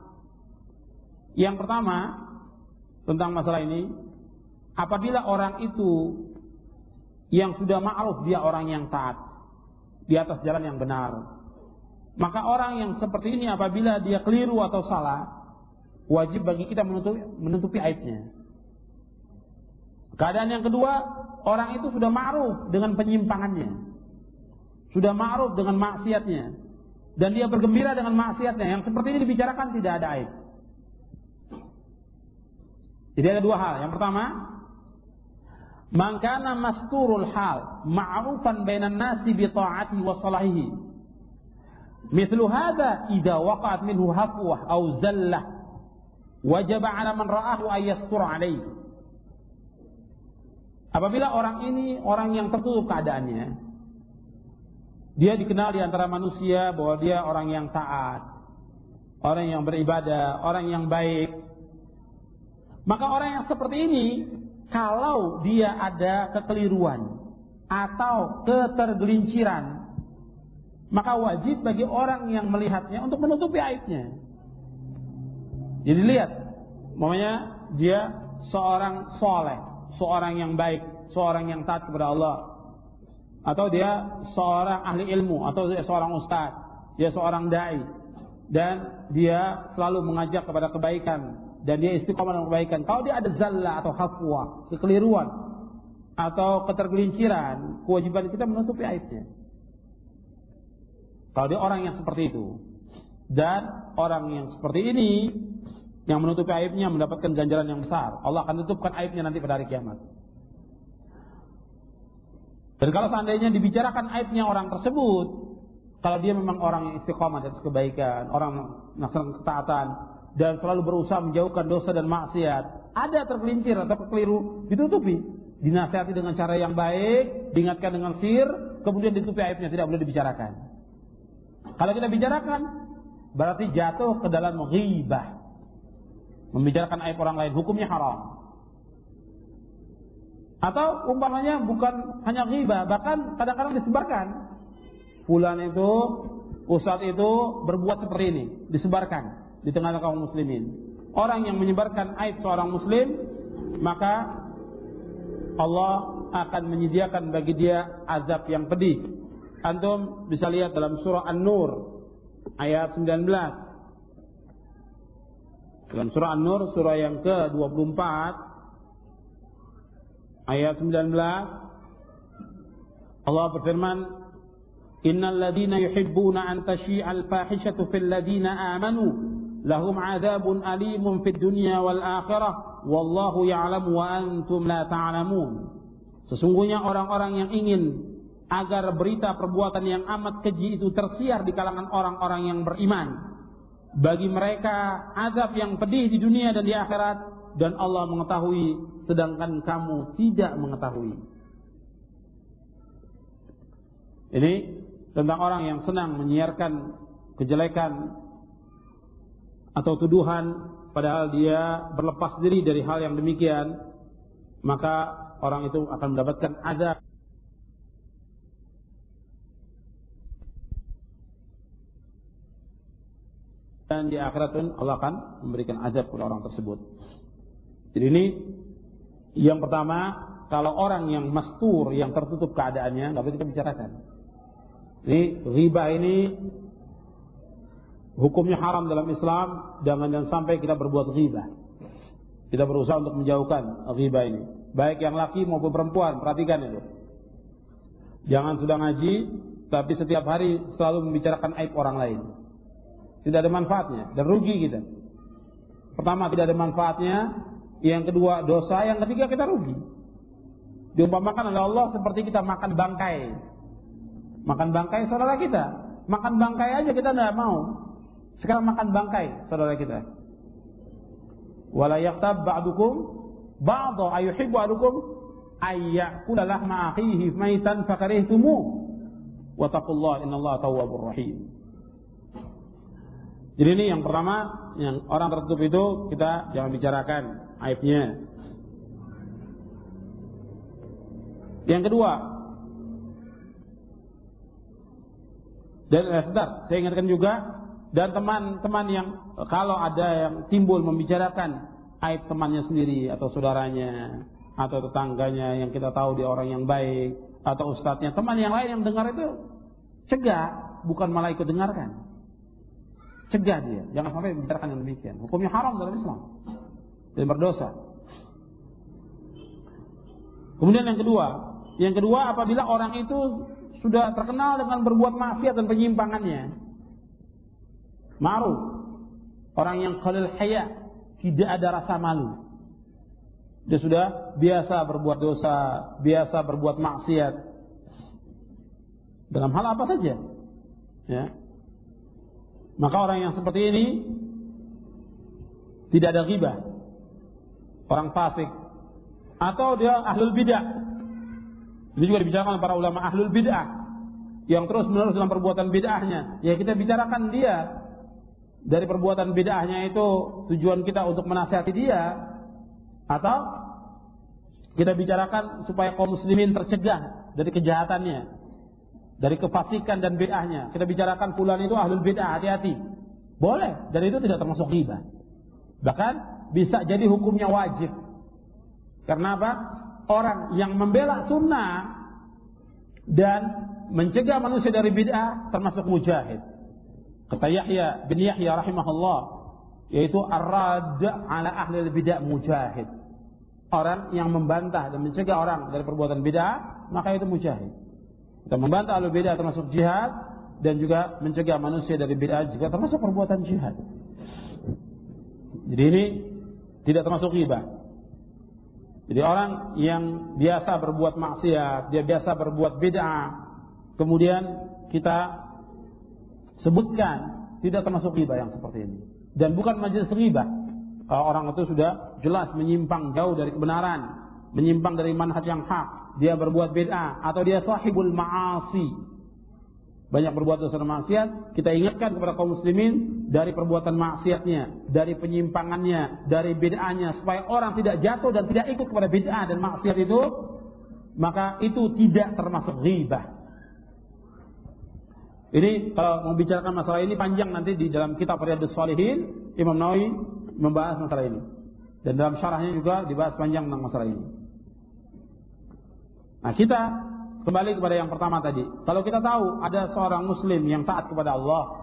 Yang pertama tentang masalah ini, apabila orang itu yang sudah ma'ruf dia orang yang taat, di atas jalan yang benar. Maka orang yang seperti ini apabila dia keliru atau salah, wajib bagi kita menutupi, menutupi aibnya. Keadaan yang kedua, orang itu sudah ma'ruf dengan penyimpangannya. Sudah ma'ruf dengan maksiatnya. Dan dia bergembira dengan maksiatnya. Yang seperti ini dibicarakan tidak ada aib. Jadi ada dua hal. Yang pertama, Man kana masturul hal ma'rufan bainan nasi bi ta'ati wa salahihi. Mithlu hadha idza waqa'at minhu hafwah aw zallah wajib 'ala man ra'ahu ay yastur 'alaihi. Apabila orang ini orang yang tertutup keadaannya, dia dikenal di antara manusia bahwa dia orang yang taat, orang yang beribadah, orang yang baik. Maka orang yang seperti ini kalau dia ada kekeliruan atau ketergelinciran, maka wajib bagi orang yang melihatnya untuk menutupi aibnya. Jadi lihat, namanya dia seorang soleh, seorang yang baik, seorang yang taat kepada Allah, atau dia seorang ahli ilmu, atau dia seorang ustaz, dia seorang dai, dan dia selalu mengajak kepada kebaikan, dan dia istiqomah dalam kebaikan. Kalau dia ada zalla atau hafwa, kekeliruan atau ketergelinciran, kewajiban kita menutupi aibnya. Kalau dia orang yang seperti itu dan orang yang seperti ini yang menutupi aibnya mendapatkan ganjaran yang besar. Allah akan tutupkan aibnya nanti pada hari kiamat. Dan kalau seandainya dibicarakan aibnya orang tersebut, kalau dia memang orang yang istiqomah atas kebaikan, orang melaksanakan ketaatan, dan selalu berusaha menjauhkan dosa dan maksiat, ada tergelincir atau keliru, ditutupi. Dinasihati dengan cara yang baik, diingatkan dengan sir, kemudian ditutupi aibnya, tidak boleh dibicarakan. Kalau kita bicarakan, berarti jatuh ke dalam ghibah. Membicarakan aib orang lain, hukumnya haram. Atau umpamanya bukan hanya ghibah, bahkan kadang-kadang disebarkan. Fulan itu, ustadz itu berbuat seperti ini, disebarkan di tengah kaum muslimin. Orang yang menyebarkan aib seorang muslim, maka Allah akan menyediakan bagi dia azab yang pedih. Antum bisa lihat dalam surah An-Nur ayat 19. Dalam surah An-Nur surah yang ke-24 ayat 19 Allah berfirman Innal ladzina yuhibbuna an tashi'al fahishatu fil ladzina amanu lahum 'adzabun alimun fid dunya wal akhirah wallahu ya'lamu wa antum la ta'lamun. Sesungguhnya orang-orang yang ingin agar berita perbuatan yang amat keji itu tersiar di kalangan orang-orang yang beriman. Bagi mereka azab yang pedih di dunia dan di akhirat dan Allah mengetahui sedangkan kamu tidak mengetahui. Ini tentang orang yang senang menyiarkan kejelekan atau tuduhan padahal dia berlepas diri dari hal yang demikian maka orang itu akan mendapatkan azab dan di akhirat pun Allah akan memberikan azab kepada orang tersebut. Jadi ini yang pertama, kalau orang yang mastur, yang tertutup keadaannya, nggak boleh kita bicarakan. Ini riba ini hukumnya haram dalam Islam, jangan sampai kita berbuat riba. Kita berusaha untuk menjauhkan riba ini. Baik yang laki maupun perempuan, perhatikan itu. Jangan sudah ngaji, tapi setiap hari selalu membicarakan aib orang lain. Tidak ada manfaatnya dan rugi kita. Pertama tidak ada manfaatnya, yang kedua dosa, yang ketiga kita rugi. Diumpamakan oleh Allah seperti kita makan bangkai. Makan bangkai saudara kita. Makan bangkai aja kita tidak mau. Sekarang makan bangkai saudara kita. Wala yaktab ba'dukum ba'dha ayuhibbu ahadukum ayyakula lahma akhihi maitan fakarihtumu. Wa taqullaha innallaha tawwabur rahim. Jadi ini yang pertama, yang orang tertutup itu kita jangan bicarakan aibnya. Yang kedua, Dan eh, sebentar, saya ingatkan juga dan teman-teman yang kalau ada yang timbul membicarakan aib temannya sendiri atau saudaranya atau tetangganya yang kita tahu dia orang yang baik atau ustadznya teman yang lain yang dengar itu cegah bukan malah ikut dengarkan. Cegah dia jangan sampai membicarakan yang demikian. Hukumnya haram dalam Islam. Dan berdosa. Kemudian yang kedua yang kedua apabila orang itu sudah terkenal dengan berbuat maksiat dan penyimpangannya. Maru. Orang yang khalil haya, tidak ada rasa malu. Dia sudah biasa berbuat dosa, biasa berbuat maksiat. Dalam hal apa saja. Ya. Maka orang yang seperti ini tidak ada ghibah. Orang fasik atau dia ahlul bidah ini juga dibicarakan para ulama ahlul bid'ah yang terus menerus dalam perbuatan bid'ahnya. Ya kita bicarakan dia dari perbuatan bid'ahnya itu tujuan kita untuk menasihati dia atau kita bicarakan supaya kaum muslimin tercegah dari kejahatannya, dari kefasikan dan bid'ahnya. Kita bicarakan pulan itu ahlul bid'ah, hati-hati. Boleh, dan itu tidak termasuk riba. Bahkan bisa jadi hukumnya wajib. Karena apa? orang yang membela sunnah dan mencegah manusia dari bid'ah termasuk mujahid. Kata Yahya bin Yahya rahimahullah yaitu arad ala ahli bid'ah mujahid. Orang yang membantah dan mencegah orang dari perbuatan bid'ah, maka itu mujahid. Kita membantah ahli bid'ah termasuk jihad dan juga mencegah manusia dari bid'ah juga termasuk perbuatan jihad. Jadi ini tidak termasuk riba. Jadi orang yang biasa berbuat maksiat, dia biasa berbuat bid'ah, kemudian kita sebutkan tidak termasuk riba yang seperti ini. Dan bukan majelis riba. Kalau orang itu sudah jelas menyimpang jauh dari kebenaran, menyimpang dari manhaj yang hak, dia berbuat bid'ah atau dia sahibul ma'asi, banyak berbuat dosa maksiat, kita ingatkan kepada kaum muslimin dari perbuatan maksiatnya, dari penyimpangannya, dari bid'ahnya supaya orang tidak jatuh dan tidak ikut kepada bid'ah dan maksiat itu, maka itu tidak termasuk ghibah. Ini kalau membicarakan masalah ini panjang nanti di dalam kitab Riyadhus Shalihin, Imam Nawawi membahas masalah ini. Dan dalam syarahnya juga dibahas panjang tentang masalah ini. Nah, kita Kembali kepada yang pertama tadi. Kalau kita tahu ada seorang muslim yang taat kepada Allah,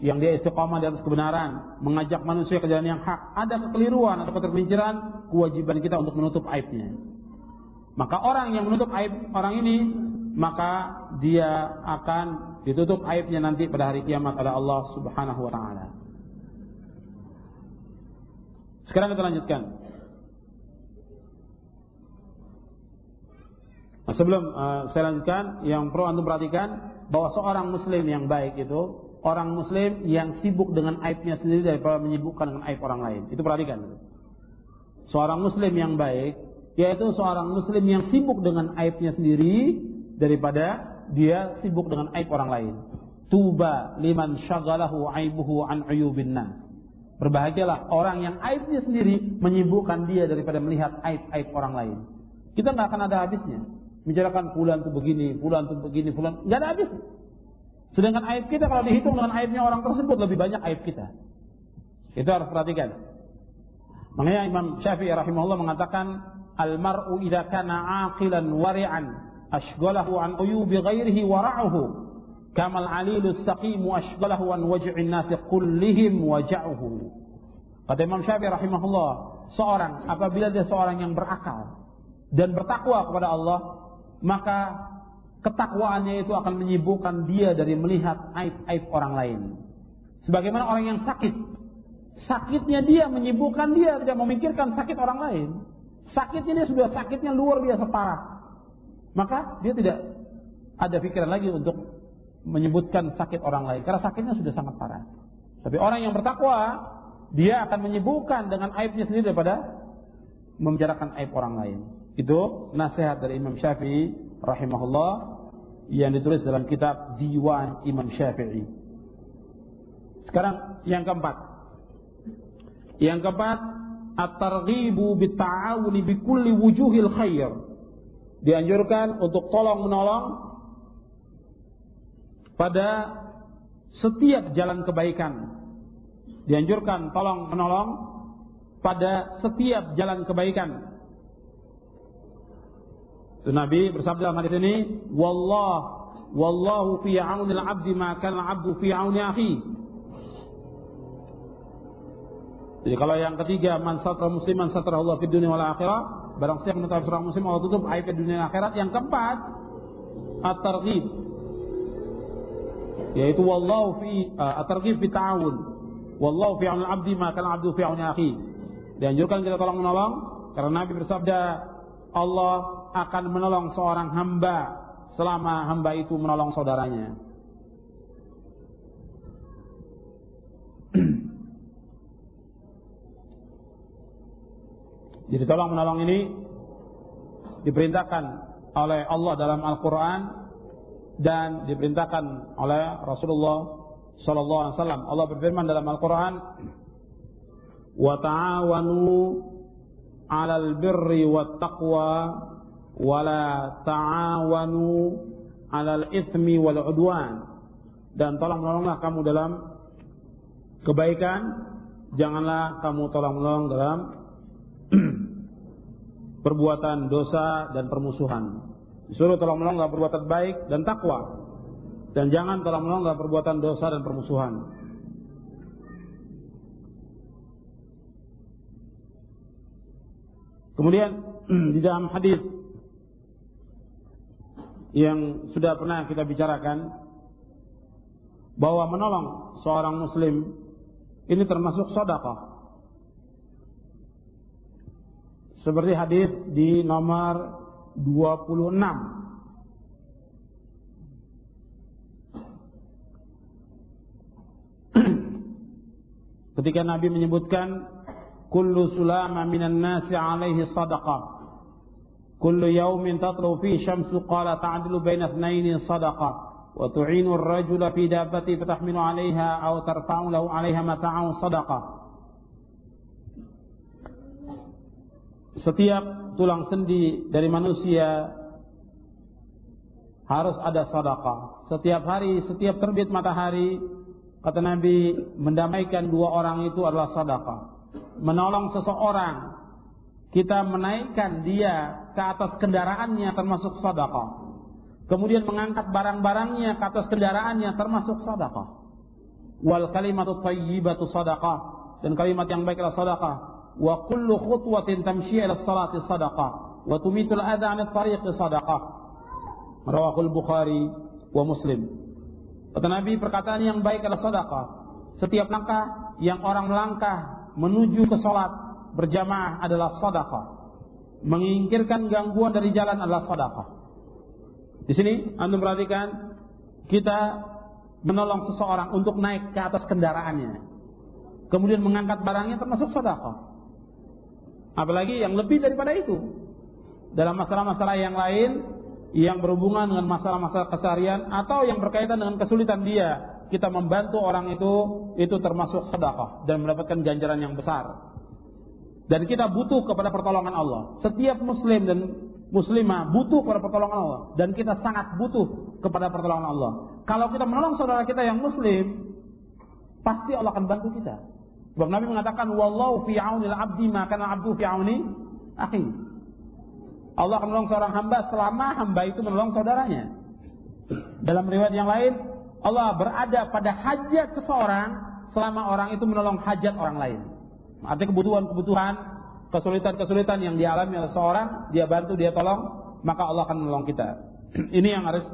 yang dia istiqamah di atas kebenaran, mengajak manusia ke jalan yang hak, ada kekeliruan atau ketergelinciran, kewajiban kita untuk menutup aibnya. Maka orang yang menutup aib orang ini maka dia akan ditutup aibnya nanti pada hari kiamat oleh Allah Subhanahu wa taala. Sekarang kita lanjutkan. Nah, sebelum uh, saya lanjutkan, yang perlu antum perhatikan bahwa seorang muslim yang baik itu orang muslim yang sibuk dengan aibnya sendiri daripada menyibukkan dengan aib orang lain. Itu perhatikan. Seorang muslim yang baik yaitu seorang muslim yang sibuk dengan aibnya sendiri daripada dia sibuk dengan aib orang lain. Tuba liman syagalahu aibuhu an uyubin nas. Berbahagialah orang yang aibnya sendiri menyibukkan dia daripada melihat aib-aib orang lain. Kita nggak akan ada habisnya. Bicarakan bulan itu begini, bulan itu begini, bulan nggak ada habis. Sedangkan aib kita kalau dihitung dengan aibnya orang tersebut lebih banyak aib kita. Itu harus perhatikan. Makanya Imam Syafi'i rahimahullah mengatakan al-mar'u kana aqilan wari'an ashghalahu an uyubi ghairihi wara'uhu kamal alilu saqimu ashghalahu an waj'in nasi kullihim waja'uhu. Kata Imam Syafi'i rahimahullah, seorang apabila dia seorang yang berakal dan bertakwa kepada Allah, maka ketakwaannya itu akan menyibukkan dia dari melihat aib-aib orang lain. Sebagaimana orang yang sakit, sakitnya dia menyibukkan dia tidak memikirkan sakit orang lain. Sakitnya dia sudah sakitnya luar biasa parah. Maka dia tidak ada pikiran lagi untuk menyebutkan sakit orang lain karena sakitnya sudah sangat parah. Tapi orang yang bertakwa dia akan menyibukkan dengan aibnya sendiri daripada membicarakan aib orang lain. Itu nasihat dari Imam Syafi'i rahimahullah yang ditulis dalam kitab Diwan Imam Syafi'i. Sekarang yang keempat. Yang keempat, at-targhibu bit-ta'awuni bi kulli wujuhil khair. Dianjurkan untuk tolong menolong pada setiap jalan kebaikan. Dianjurkan tolong menolong pada setiap jalan kebaikan Nabi bersabda dalam hadis ini, "Wallah wallahu fi 'aunil 'abdi ma kana 'abdu fi 'auni akhi." Jadi kalau yang ketiga man satra musliman satra Allah fi dunia wal akhirah, barang siapa menutup seorang muslim Allah tutup aib dunia akhirat. Yang keempat, at-targhib. Yaitu wallahu fi uh, at-targhib fi ta'awun. Wallahu fi 'aunil 'abdi ma kana 'abdu fi 'auni akhi. Dianjurkan kita tolong menolong karena Nabi bersabda, Allah akan menolong seorang hamba selama hamba itu menolong saudaranya. Jadi tolong menolong ini diperintahkan oleh Allah dalam Al-Quran dan diperintahkan oleh Rasulullah Sallallahu Alaihi Wasallam. Allah berfirman dalam Al-Quran, "Wa ta'awanu 'alal birri wat taqwa wala ta'awanu 'alal itsmi wal 'udwan dan tolong menolonglah kamu dalam kebaikan janganlah kamu tolong menolong dalam perbuatan dosa dan permusuhan. Disuruh tolong menolong perbuatan baik dan takwa. Dan jangan tolong menolong perbuatan dosa dan permusuhan. Kemudian di dalam hadis yang sudah pernah kita bicarakan bahwa menolong seorang muslim ini termasuk sedekah. Seperti hadis di nomor 26. Ketika Nabi menyebutkan kullu sulama minan nasi alaihi sadaqah كل يوم تطلع فيه شمس قال تعدل بين اثنين صدقة وتعين الرجل في دابته فتحمل عليها أو ترفع له عليها متاع صدقة Setiap tulang sendi dari manusia harus ada sadaqah. Setiap hari, setiap terbit matahari, kata Nabi, mendamaikan dua orang itu adalah sadaqah. Menolong seseorang kita menaikkan dia ke atas kendaraannya termasuk sadaqah. Kemudian mengangkat barang-barangnya ke atas kendaraannya termasuk sadaqah. Wal kalimatu thayyibatu sadaqah. Dan kalimat yang baik adalah sadaqah. Wa kullu khutwatin tamshi ila salati sadaqah. Wa tumitul adha 'anil tariqi sadaqah. Rawahul Bukhari wa Muslim. Kata Nabi perkataan yang baik adalah sedekah. Setiap langkah yang orang melangkah menuju ke sholat berjamaah adalah sedekah. Mengingkirkan gangguan dari jalan adalah sedekah. Di sini anda perhatikan kita menolong seseorang untuk naik ke atas kendaraannya. Kemudian mengangkat barangnya termasuk sedekah. Apalagi yang lebih daripada itu. Dalam masalah-masalah yang lain yang berhubungan dengan masalah-masalah keseharian atau yang berkaitan dengan kesulitan dia, kita membantu orang itu itu termasuk sedekah dan mendapatkan ganjaran yang besar. Dan kita butuh kepada pertolongan Allah. Setiap muslim dan muslimah butuh kepada pertolongan Allah dan kita sangat butuh kepada pertolongan Allah. Kalau kita menolong saudara kita yang muslim, pasti Allah akan bantu kita. Sebab Nabi mengatakan wallahu fi aunil abdi ma kana abdu fi auni akhi. Allah akan menolong seorang hamba selama hamba itu menolong saudaranya. Dalam riwayat yang lain, Allah berada pada hajat seseorang selama orang itu menolong hajat orang lain. Artinya kebutuhan-kebutuhan, kesulitan-kesulitan yang dialami oleh seorang, dia bantu, dia tolong, maka Allah akan menolong kita. Ini yang harus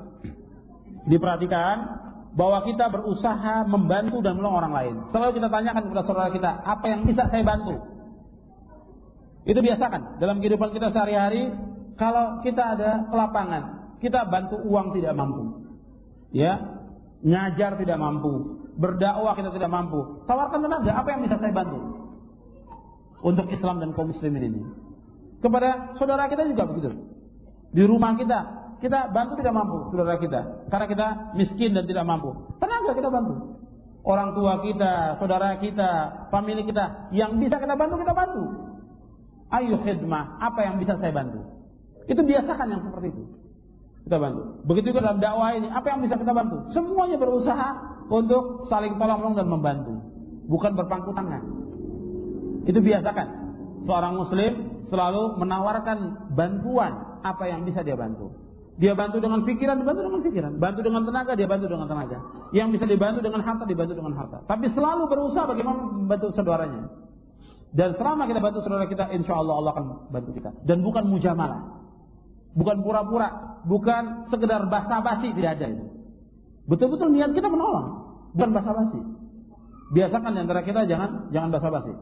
diperhatikan bahwa kita berusaha membantu dan menolong orang lain. Selalu kita tanyakan kepada saudara kita, apa yang bisa saya bantu? Itu biasakan dalam kehidupan kita sehari-hari. Kalau kita ada kelapangan, kita bantu uang tidak mampu, ya, ngajar tidak mampu, berdakwah kita tidak mampu. Tawarkan tenaga, apa yang bisa saya bantu untuk Islam dan kaum muslimin ini? Kepada saudara kita juga begitu. Di rumah kita, kita bantu tidak mampu saudara kita. Karena kita miskin dan tidak mampu. Tenaga kita bantu? Orang tua kita saudara kita family kita yang bisa kita bantu kita bantu. Ayo khidmah apa yang bisa saya bantu? Itu biasakan yang seperti itu. Kita bantu. Begitu juga dalam dakwah ini apa yang bisa kita bantu? Semuanya berusaha untuk saling tolong dan membantu. Bukan berpangku tangan. Itu biasakan. Seorang muslim selalu menawarkan bantuan apa yang bisa dia bantu dia bantu dengan pikiran, dibantu dengan pikiran. Bantu dengan tenaga, dia bantu dengan tenaga. Yang bisa dibantu dengan harta, dibantu dengan harta. Tapi selalu berusaha bagaimana membantu saudaranya. Dan selama kita bantu saudara kita, insya Allah Allah akan bantu kita. Dan bukan mujamalah. Bukan pura-pura. Bukan sekedar basa-basi, tidak ada itu. Betul-betul niat kita menolong. Bukan basa-basi. Biasakan antara kita jangan jangan basa-basi.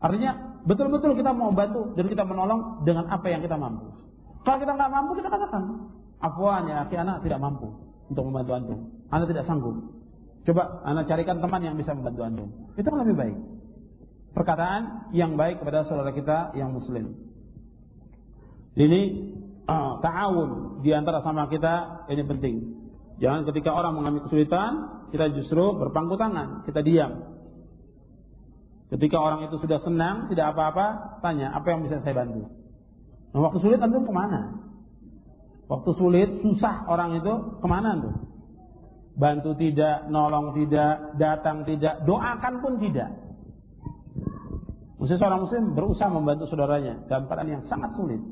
Artinya betul-betul kita mau bantu dan kita menolong dengan apa yang kita mampu. Kalau kita nggak mampu, kita katakan, afwan ya, anak tidak mampu untuk membantu antum. Anda tidak sanggup. Coba anda carikan teman yang bisa membantu antum. Itu kan lebih baik. Perkataan yang baik kepada saudara kita yang muslim. Ini uh, ta'awun di antara sama kita ini penting. Jangan ketika orang mengalami kesulitan, kita justru berpangku tangan, kita diam. Ketika orang itu sudah senang, tidak apa-apa, tanya, apa yang bisa saya bantu? Nah, waktu sulit antum ke mana? Waktu sulit, susah orang itu ke mana antum? Bantu tidak, nolong tidak, datang tidak, doakan pun tidak. Mesti seorang muslim berusaha membantu saudaranya dalam keadaan yang sangat sulit.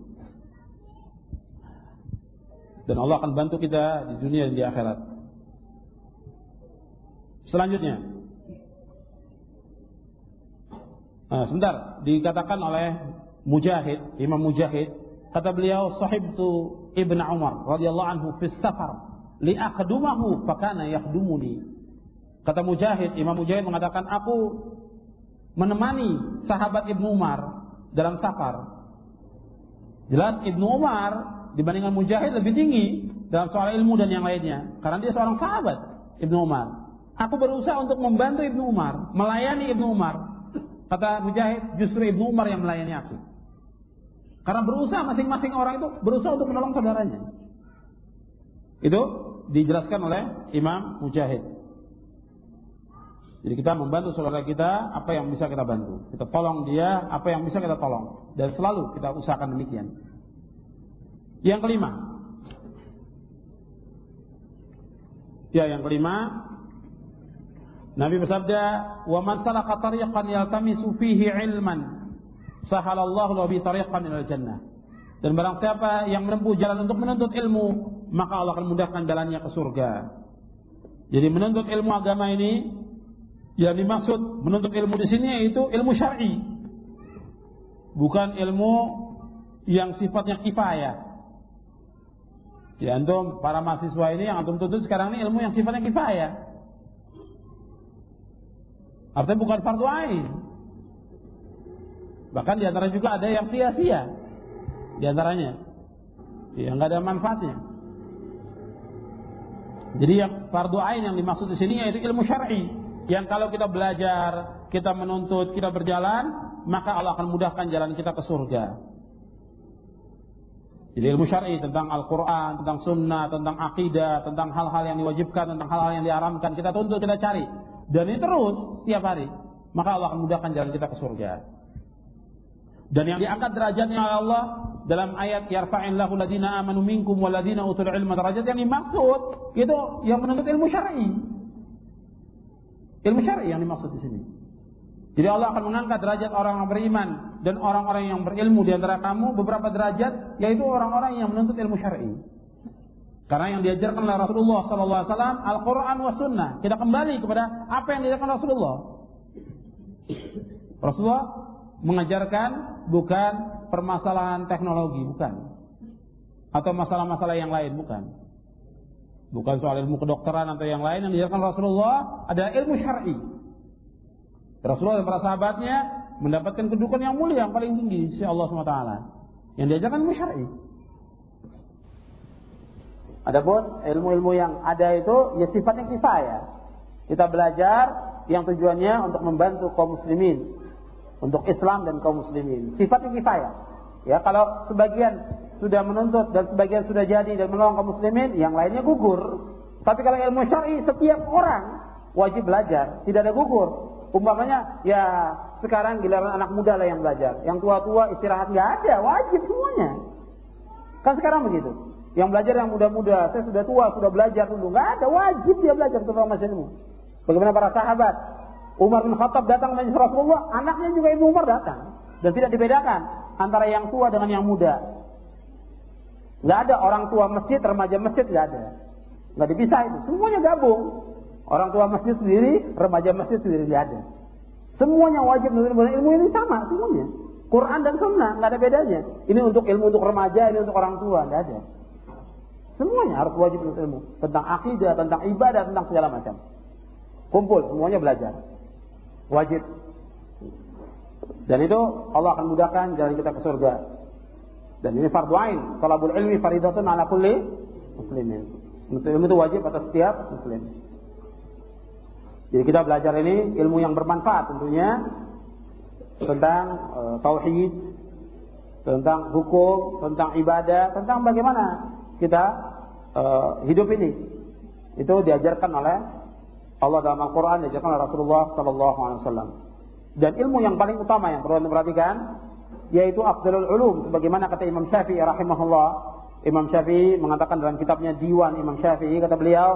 Dan Allah akan bantu kita di dunia dan di akhirat. Selanjutnya. Nah, sebentar, dikatakan oleh Mujahid, Imam Mujahid, kata beliau sahibtu Ibnu Umar radhiyallahu anhu fi safar li aqdumahu fakana yakhdumuni. Kata Mujahid, Imam Mujahid mengatakan aku menemani sahabat Ibnu Umar dalam safar. Jelas Ibnu Umar dibandingkan Mujahid lebih tinggi dalam soal ilmu dan yang lainnya karena dia seorang sahabat Ibnu Umar. Aku berusaha untuk membantu Ibnu Umar, melayani Ibnu Umar. Kata Mujahid, justru Ibnu Umar yang melayani aku. Karena berusaha masing-masing orang itu berusaha untuk menolong saudaranya. Itu dijelaskan oleh Imam Mujahid. Jadi kita membantu saudara kita apa yang bisa kita bantu. Kita tolong dia apa yang bisa kita tolong. Dan selalu kita usahakan demikian. Yang kelima. Ya, yang kelima Nabi bersabda, "Wa man salaka tariqan yaltamisu fihi ilman sahalallahu lahu bi tariqan ilal jannah. Dan barang siapa yang menempuh jalan untuk menuntut ilmu, maka Allah akan mudahkan jalannya ke surga. Jadi menuntut ilmu agama ini yang dimaksud menuntut ilmu di sini yaitu ilmu syar'i. Bukan ilmu yang sifatnya kifayah. Ya antum para mahasiswa ini yang antum tuntut sekarang ini ilmu yang sifatnya kifayah. Artinya bukan fardu ain. Bahkan di antara juga ada yang sia-sia. Di antaranya. Yang nggak ada manfaatnya. Jadi yang fardu ain yang dimaksud di sini yaitu ilmu syar'i. Yang kalau kita belajar, kita menuntut, kita berjalan, maka Allah akan mudahkan jalan kita ke surga. Jadi ilmu syar'i tentang Al-Quran, tentang sunnah, tentang akidah, tentang hal-hal yang diwajibkan, tentang hal-hal yang diharamkan. Kita tuntut, kita cari. Dan ini terus, tiap hari. Maka Allah akan mudahkan jalan kita ke surga. Dan yang diangkat derajatnya oleh Allah dalam ayat yarfa'illahu ladina amanu minkum waladina utul ilma derajat yang dimaksud itu yang menuntut ilmu syar'i. Ilmu syar'i yang dimaksud di sini. Jadi Allah akan mengangkat derajat orang yang beriman dan orang-orang yang berilmu di antara kamu beberapa derajat yaitu orang-orang yang menuntut ilmu syar'i. Karena yang diajarkan oleh Rasulullah sallallahu alaihi wasallam Al-Qur'an was sunnah. Kita kembali kepada apa yang diajarkan Rasulullah. Rasulullah mengajarkan bukan permasalahan teknologi, bukan. Atau masalah-masalah yang lain, bukan. Bukan soal ilmu kedokteran atau yang lain yang diajarkan Rasulullah adalah ilmu syar'i. Rasulullah dan para sahabatnya mendapatkan kedudukan yang mulia yang paling tinggi si Allah SWT. Yang diajarkan ilmu syar'i. Adapun ilmu-ilmu yang ada itu ya sifatnya kifayah. Kita belajar yang tujuannya untuk membantu kaum muslimin, untuk Islam dan kaum muslimin. Sifatnya kifayah. Ya, kalau sebagian sudah menuntut dan sebagian sudah jadi dan menolong kaum muslimin, yang lainnya gugur. Tapi kalau ilmu syar'i setiap orang wajib belajar, tidak ada gugur. Umpamanya ya sekarang giliran anak muda lah yang belajar. Yang tua-tua istirahat nggak ada, wajib semuanya. Kan sekarang begitu. Yang belajar yang muda-muda, saya sudah tua, sudah belajar dulu. Nggak ada, wajib dia belajar tentang ilmu. Bagaimana para sahabat? Umar bin Khattab datang menyusul Rasulullah, anaknya juga Ibnu Umar datang. Dan tidak dibedakan antara yang tua dengan yang muda. Nggak ada orang tua masjid, remaja masjid, nggak ada. Nggak dipisah itu. Semuanya gabung. Orang tua masjid sendiri, remaja masjid sendiri dia ada. Semuanya wajib menuntut ilmu ini sama semuanya. Quran dan Sunnah nggak ada bedanya. Ini untuk ilmu untuk remaja, ini untuk orang tua, nggak ada. Semuanya harus wajib menuntut ilmu tentang akidah, tentang ibadah, tentang segala macam. Kumpul semuanya belajar. Wajib. Dan itu Allah akan mudahkan jalan kita ke surga. Dan ini fardu ain. Talabul ilmi faridatun ala kulli muslimin. Menuntut ilmu itu wajib atas setiap muslim. Jadi kita belajar ini ilmu yang bermanfaat tentunya tentang e, tauhid, tentang hukum, tentang ibadah, tentang bagaimana kita e, hidup ini. Itu diajarkan oleh Allah dalam Al-Quran diajarkan oleh Rasulullah Sallallahu Alaihi Wasallam. Dan ilmu yang paling utama yang perlu anda perhatikan yaitu Abdul Ulum sebagaimana kata Imam Syafi'i rahimahullah. Imam Syafi'i mengatakan dalam kitabnya Diwan Imam Syafi'i kata beliau,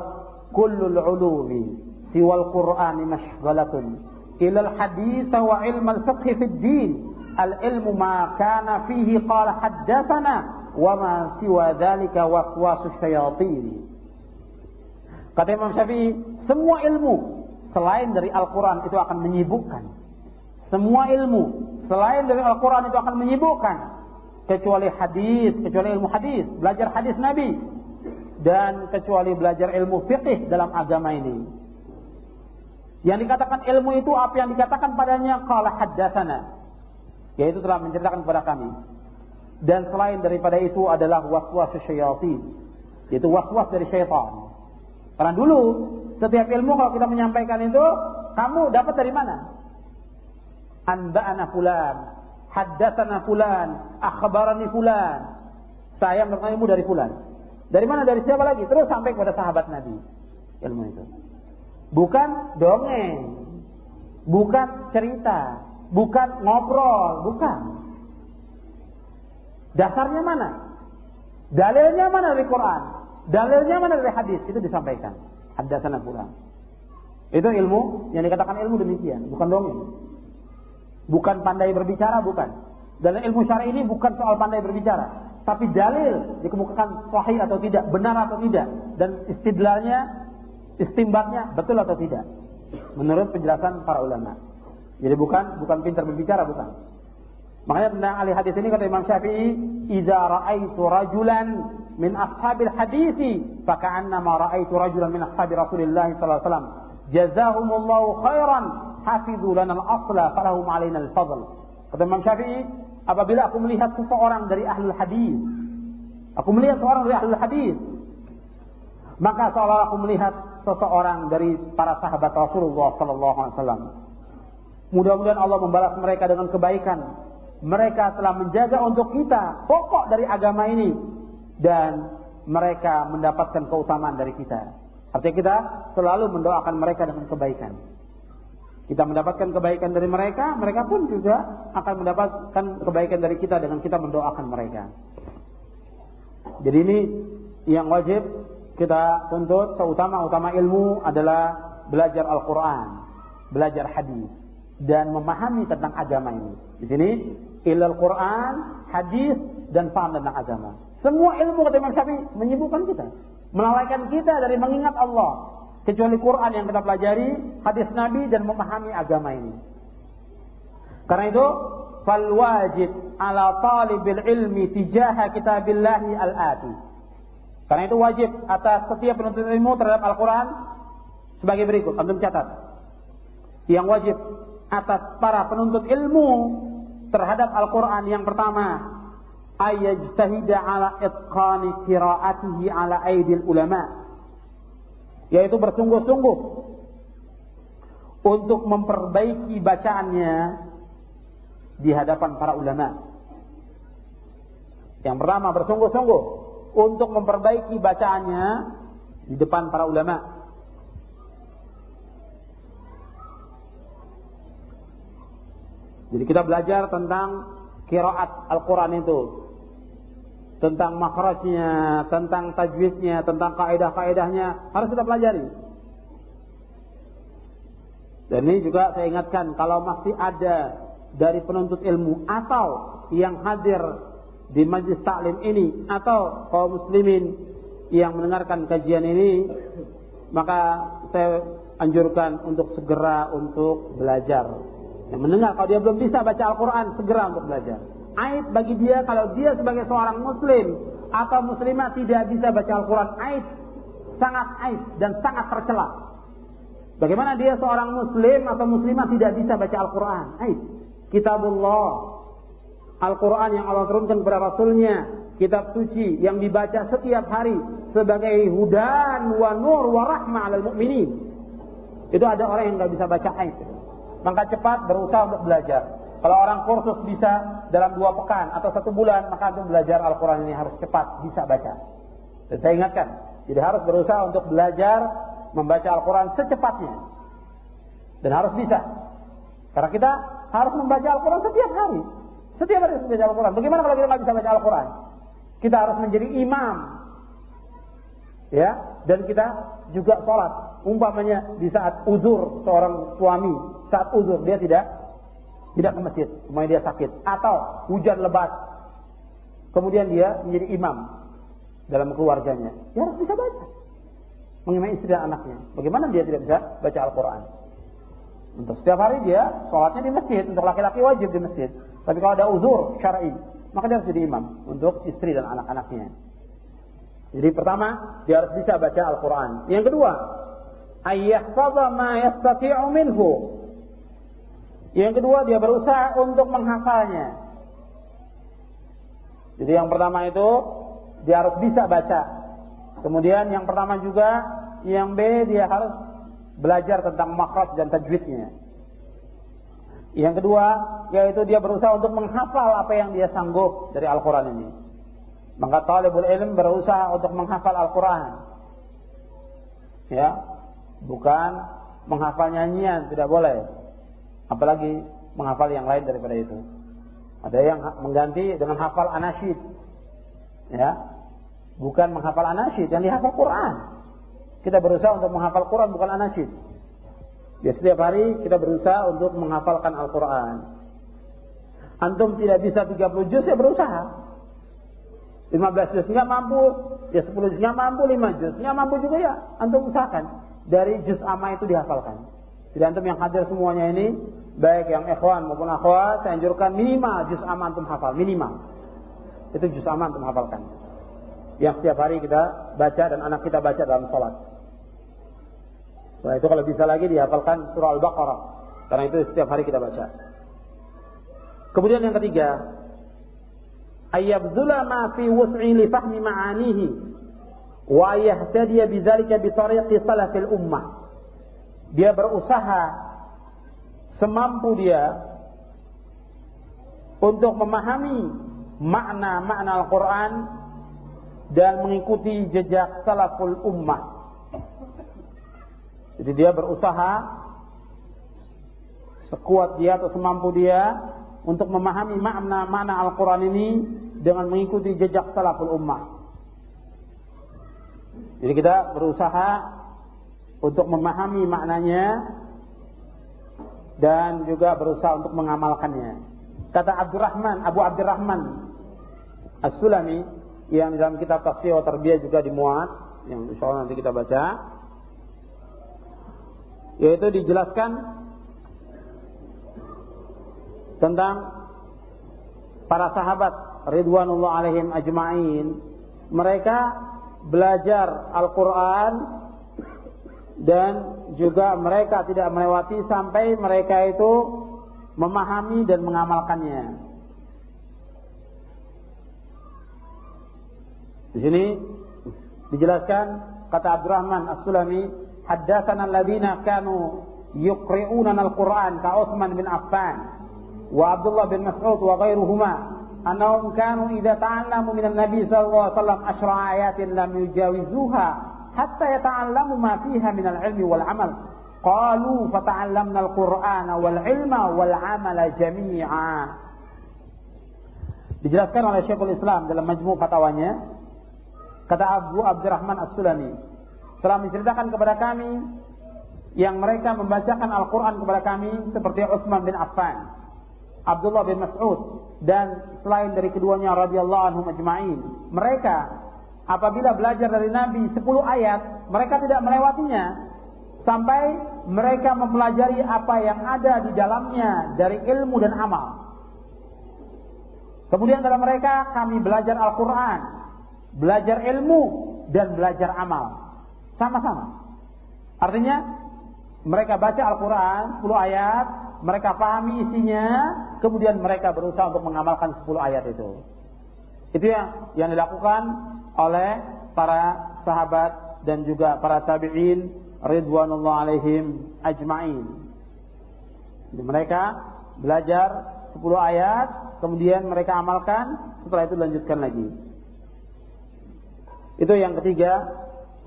"Kullul ulumi siwal Qur'ani mashgalatun ila al-hadits wa ilm al-fiqh fi ad-din." Al-ilmu ma kana fihi qala haddathana wa ma siwa dzalika waswasu syayatin. Kata Imam Syafi'i, semua ilmu selain dari Al-Quran itu akan menyibukkan. Semua ilmu selain dari Al-Quran itu akan menyibukkan. Kecuali hadis, kecuali ilmu hadis, belajar hadis Nabi. Dan kecuali belajar ilmu fiqih dalam agama ini. Yang dikatakan ilmu itu apa yang dikatakan padanya qala haddatsana. Yaitu telah menceritakan kepada kami. Dan selain daripada itu adalah waswas syaitan. Yaitu waswas dari syaitan. Karena dulu setiap ilmu kalau kita menyampaikan itu kamu dapat dari mana? Anba'ana fulan, haddatsana fulan, akhbarani fulan. Saya mendapatkan ilmu dari fulan. Dari mana? Dari siapa lagi? Terus sampai kepada sahabat Nabi. Ilmu itu. Bukan dongeng. Bukan cerita. Bukan ngobrol. Bukan. Dasarnya mana? Dalilnya mana dari Quran? Dalilnya mana dari hadis? Itu disampaikan. Hadasana pulang. Itu ilmu yang dikatakan ilmu demikian. Bukan dongeng. Bukan pandai berbicara, bukan. Dalam ilmu syar'i ini bukan soal pandai berbicara. Tapi dalil dikemukakan sahih atau tidak, benar atau tidak. Dan istidlalnya istimbatnya betul atau tidak menurut penjelasan para ulama. Jadi bukan bukan pintar berbicara bukan. Makanya tentang ahli hadis ini kata Imam Syafi'i, "Idza ra'aitu rajulan min ashabil hadisi faka'annama ra'aitu rajulan min ashabi Rasulillah sallallahu alaihi wasallam. Jazahumullahu khairan hafidhu lana al-asla falahum alaina al-fadl kata Imam Syafi'i apabila aku melihat seseorang dari ahlul hadis aku melihat seorang dari ahlul hadis maka seolah aku melihat seseorang dari para sahabat Rasulullah sallallahu alaihi wasallam. Mudah-mudahan Allah membalas mereka dengan kebaikan. Mereka telah menjaga untuk kita pokok dari agama ini dan mereka mendapatkan keutamaan dari kita. Artinya kita selalu mendoakan mereka dengan kebaikan. Kita mendapatkan kebaikan dari mereka, mereka pun juga akan mendapatkan kebaikan dari kita dengan kita mendoakan mereka. Jadi ini yang wajib kita tuntut seutama-utama ilmu adalah belajar Al-Quran, belajar hadis dan memahami tentang agama ini. Di sini ilal Quran, hadis dan paham tentang agama. Semua ilmu kata Imam Syafi'i menyibukkan kita, melalaikan kita dari mengingat Allah. Kecuali Quran yang kita pelajari, hadis Nabi dan memahami agama ini. Karena itu, fal wajib ala talibil ilmi tijaha kitabillahi al-ati. Karena itu wajib atas setiap penuntut ilmu terhadap Al-Quran sebagai berikut. Antum catat. Yang wajib atas para penuntut ilmu terhadap Al-Quran yang pertama ayajtahida ala itqani qiraatihi ala aidil ulama yaitu bersungguh-sungguh untuk memperbaiki bacaannya di hadapan para ulama. Yang pertama bersungguh-sungguh untuk memperbaiki bacaannya di depan para ulama. Jadi kita belajar tentang kiraat Al-Quran itu. Tentang makhrajnya, tentang tajwidnya, tentang kaidah-kaidahnya. Harus kita pelajari. Dan ini juga saya ingatkan, kalau masih ada dari penuntut ilmu atau yang hadir di majlis taklim ini atau kaum muslimin yang mendengarkan kajian ini, maka saya anjurkan untuk segera untuk belajar yang mendengar kalau dia belum bisa baca Al-Quran segera untuk belajar. Aib bagi dia kalau dia sebagai seorang muslim atau muslimah tidak bisa baca Al-Quran. Aib sangat aib dan sangat tercela. Bagaimana dia seorang muslim atau muslimah tidak bisa baca Al-Quran? Aib. Kitabullah. Al-Quran yang Allah turunkan kepada Rasulnya. Kitab suci yang dibaca setiap hari sebagai hudan wa nur wa rahmah alal mu'minin. Itu ada orang yang nggak bisa baca aib maka cepat berusaha untuk belajar. Kalau orang kursus bisa dalam dua pekan atau satu bulan, maka untuk belajar Al-Quran ini harus cepat bisa baca. Dan saya ingatkan, jadi harus berusaha untuk belajar membaca Al-Quran secepatnya. Dan harus bisa. Karena kita harus membaca Al-Quran setiap hari. Setiap hari harus membaca Al-Quran. Bagaimana kalau kita nggak bisa baca Al-Quran? Kita harus menjadi imam. Ya, dan kita juga sholat. Umpamanya di saat uzur seorang suami saat uzur dia tidak tidak ke masjid, kemudian dia sakit atau hujan lebat. Kemudian dia menjadi imam dalam keluarganya. Dia harus bisa baca. Mengenai istri dan anaknya. Bagaimana dia tidak bisa baca Al-Quran? Untuk setiap hari dia sholatnya di masjid. Untuk laki-laki wajib di masjid. Tapi kalau ada uzur syar'i, maka dia harus jadi imam untuk istri dan anak-anaknya. Jadi pertama, dia harus bisa baca Al-Quran. Yang kedua, ayyahfadha ma yastati'u minhu yang kedua dia berusaha untuk menghafalnya. Jadi yang pertama itu dia harus bisa baca. Kemudian yang pertama juga yang B dia harus belajar tentang makhraj dan tajwidnya. Yang kedua yaitu dia berusaha untuk menghafal apa yang dia sanggup dari Al-Quran ini. Maka talibul ilm berusaha untuk menghafal Al-Quran. Ya, bukan menghafal nyanyian, tidak boleh apalagi menghafal yang lain daripada itu. Ada yang mengganti dengan hafal anasyid. Ya. Bukan menghafal anasyid, yang dihafal Quran. Kita berusaha untuk menghafal Quran bukan anasyid. Ya setiap hari kita berusaha untuk menghafalkan Al-Quran. Antum tidak bisa 30 juz ya berusaha. 15 juz nggak mampu, ya 10 juz nggak mampu, 5 juz nggak mampu juga ya. Antum usahakan dari juz amma itu dihafalkan. Jadi antum yang hadir semuanya ini, baik yang ikhwan maupun akhwat, saya anjurkan minimal juz amma antum hafal, minimal. Itu juz amma antum hafalkan. yang setiap hari kita baca dan anak kita baca dalam sholat. Setelah itu kalau bisa lagi dihafalkan surah Al-Baqarah. Karena itu setiap hari kita baca. Kemudian yang ketiga, ayyabzula ma fi wus'i li fahmi ma'anihi wa yahtadiya bidzalika bi tariqi salafil ummah. Dia berusaha semampu dia untuk memahami makna-makna Al-Quran dan mengikuti jejak salaful ummah. Jadi dia berusaha sekuat dia atau semampu dia untuk memahami makna-makna Al-Quran ini dengan mengikuti jejak salaful ummah. Jadi kita berusaha untuk memahami maknanya dan juga berusaha untuk mengamalkannya. Kata Abdurrahman, Abu Abdurrahman As-Sulami yang dalam kitab tafsir wa tarbiyah juga dimuat yang insya Allah nanti kita baca yaitu dijelaskan tentang para sahabat ridwanullah alaihim ajma'in mereka belajar Al-Quran dan juga mereka tidak melewati sampai mereka itu memahami dan mengamalkannya. Di sini dijelaskan kata Abdurrahman As-Sulami, "Haddatsana alladziina kanu yuqri'una al-Qur'an ka Utsman bin Affan wa Abdullah bin Mas'ud wa ghairuhuma annahum kanu idza ta'allamu min an-nabi sallallahu alaihi wasallam ashra ayatin lam yujawizuha hatta yata'allamu ma fiha min al-'ilmi wal 'amal." Qalu fata'allamna al-Qur'ana wal 'ilma wal 'amala jami'a. Dijelaskan oleh Syekhul Islam dalam majmu' fatwanya Kata Abu Abdurrahman As-Sulami, telah menceritakan kepada kami yang mereka membacakan Al-Quran kepada kami seperti Utsman bin Affan, Abdullah bin Mas'ud, dan selain dari keduanya radhiyallahu anhum ajma'in. Mereka apabila belajar dari Nabi 10 ayat, mereka tidak melewatinya sampai mereka mempelajari apa yang ada di dalamnya dari ilmu dan amal. Kemudian dalam mereka kami belajar Al-Quran belajar ilmu dan belajar amal. Sama-sama. Artinya mereka baca Al-Quran 10 ayat, mereka pahami isinya, kemudian mereka berusaha untuk mengamalkan 10 ayat itu. Itu yang yang dilakukan oleh para sahabat dan juga para tabi'in ridwanullah alaihim ajma'in. Mereka belajar 10 ayat, kemudian mereka amalkan, setelah itu lanjutkan lagi. Itu yang ketiga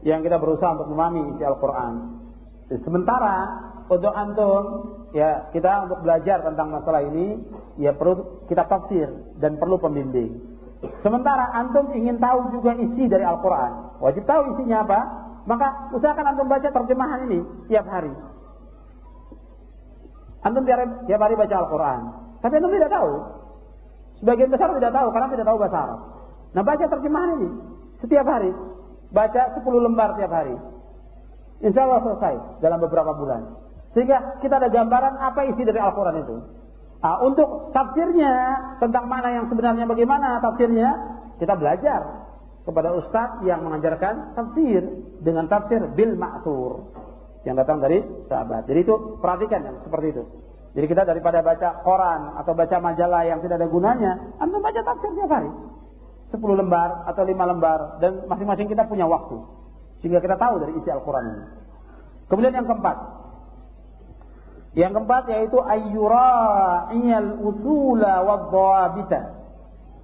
yang kita berusaha untuk memahami isi Al-Quran. Sementara untuk antum ya kita untuk belajar tentang masalah ini ya perlu kita tafsir dan perlu pembimbing. Sementara antum ingin tahu juga isi dari Al-Quran, wajib tahu isinya apa, maka usahakan antum baca terjemahan ini tiap hari. Antum tiap, hari baca Al-Quran, tapi antum tidak tahu. Sebagian besar tidak tahu karena tidak tahu bahasa Arab. Nah baca terjemahan ini, setiap hari. Baca 10 lembar tiap hari. Insya Allah selesai dalam beberapa bulan. Sehingga kita ada gambaran apa isi dari Al-Quran itu. Nah, untuk tafsirnya, tentang mana yang sebenarnya bagaimana tafsirnya, kita belajar kepada ustadz yang mengajarkan tafsir dengan tafsir bil ma'thur yang datang dari sahabat. Jadi itu perhatikan yang seperti itu. Jadi kita daripada baca koran atau baca majalah yang tidak ada gunanya, anda baca tafsir tiap hari. 10 lembar atau 5 lembar dan masing-masing kita punya waktu sehingga kita tahu dari isi Al-Qur'an ini. Kemudian yang keempat. Yang keempat yaitu ayyura'iyal usula wadh-dhawabita.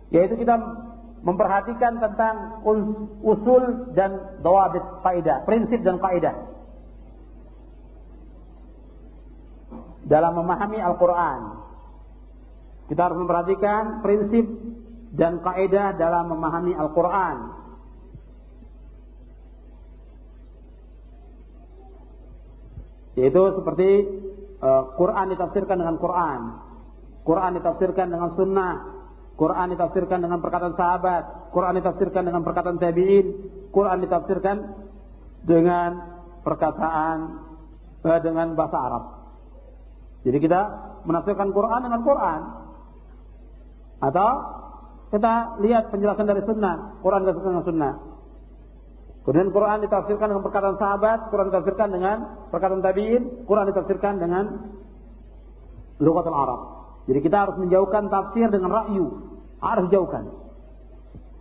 Yaitu kita memperhatikan tentang usul dan dawabit kaidah, prinsip dan kaidah. Dalam memahami Al-Qur'an. Kita harus memperhatikan prinsip dan kaidah dalam memahami Al-Quran. Yaitu seperti Quran ditafsirkan dengan Quran, Quran ditafsirkan dengan Sunnah, Quran ditafsirkan dengan perkataan sahabat, Quran ditafsirkan dengan perkataan tabiin, Quran ditafsirkan dengan perkataan uh, dengan bahasa Arab. Jadi kita menafsirkan Quran dengan Quran. Atau kita lihat penjelasan dari sunnah, Quran sunnah sunnah. Kemudian Quran ditafsirkan dengan perkataan sahabat, Quran ditafsirkan dengan perkataan tabi'in, Quran ditafsirkan dengan lughatul Arab. Jadi kita harus menjauhkan tafsir dengan rakyu, harus jauhkan.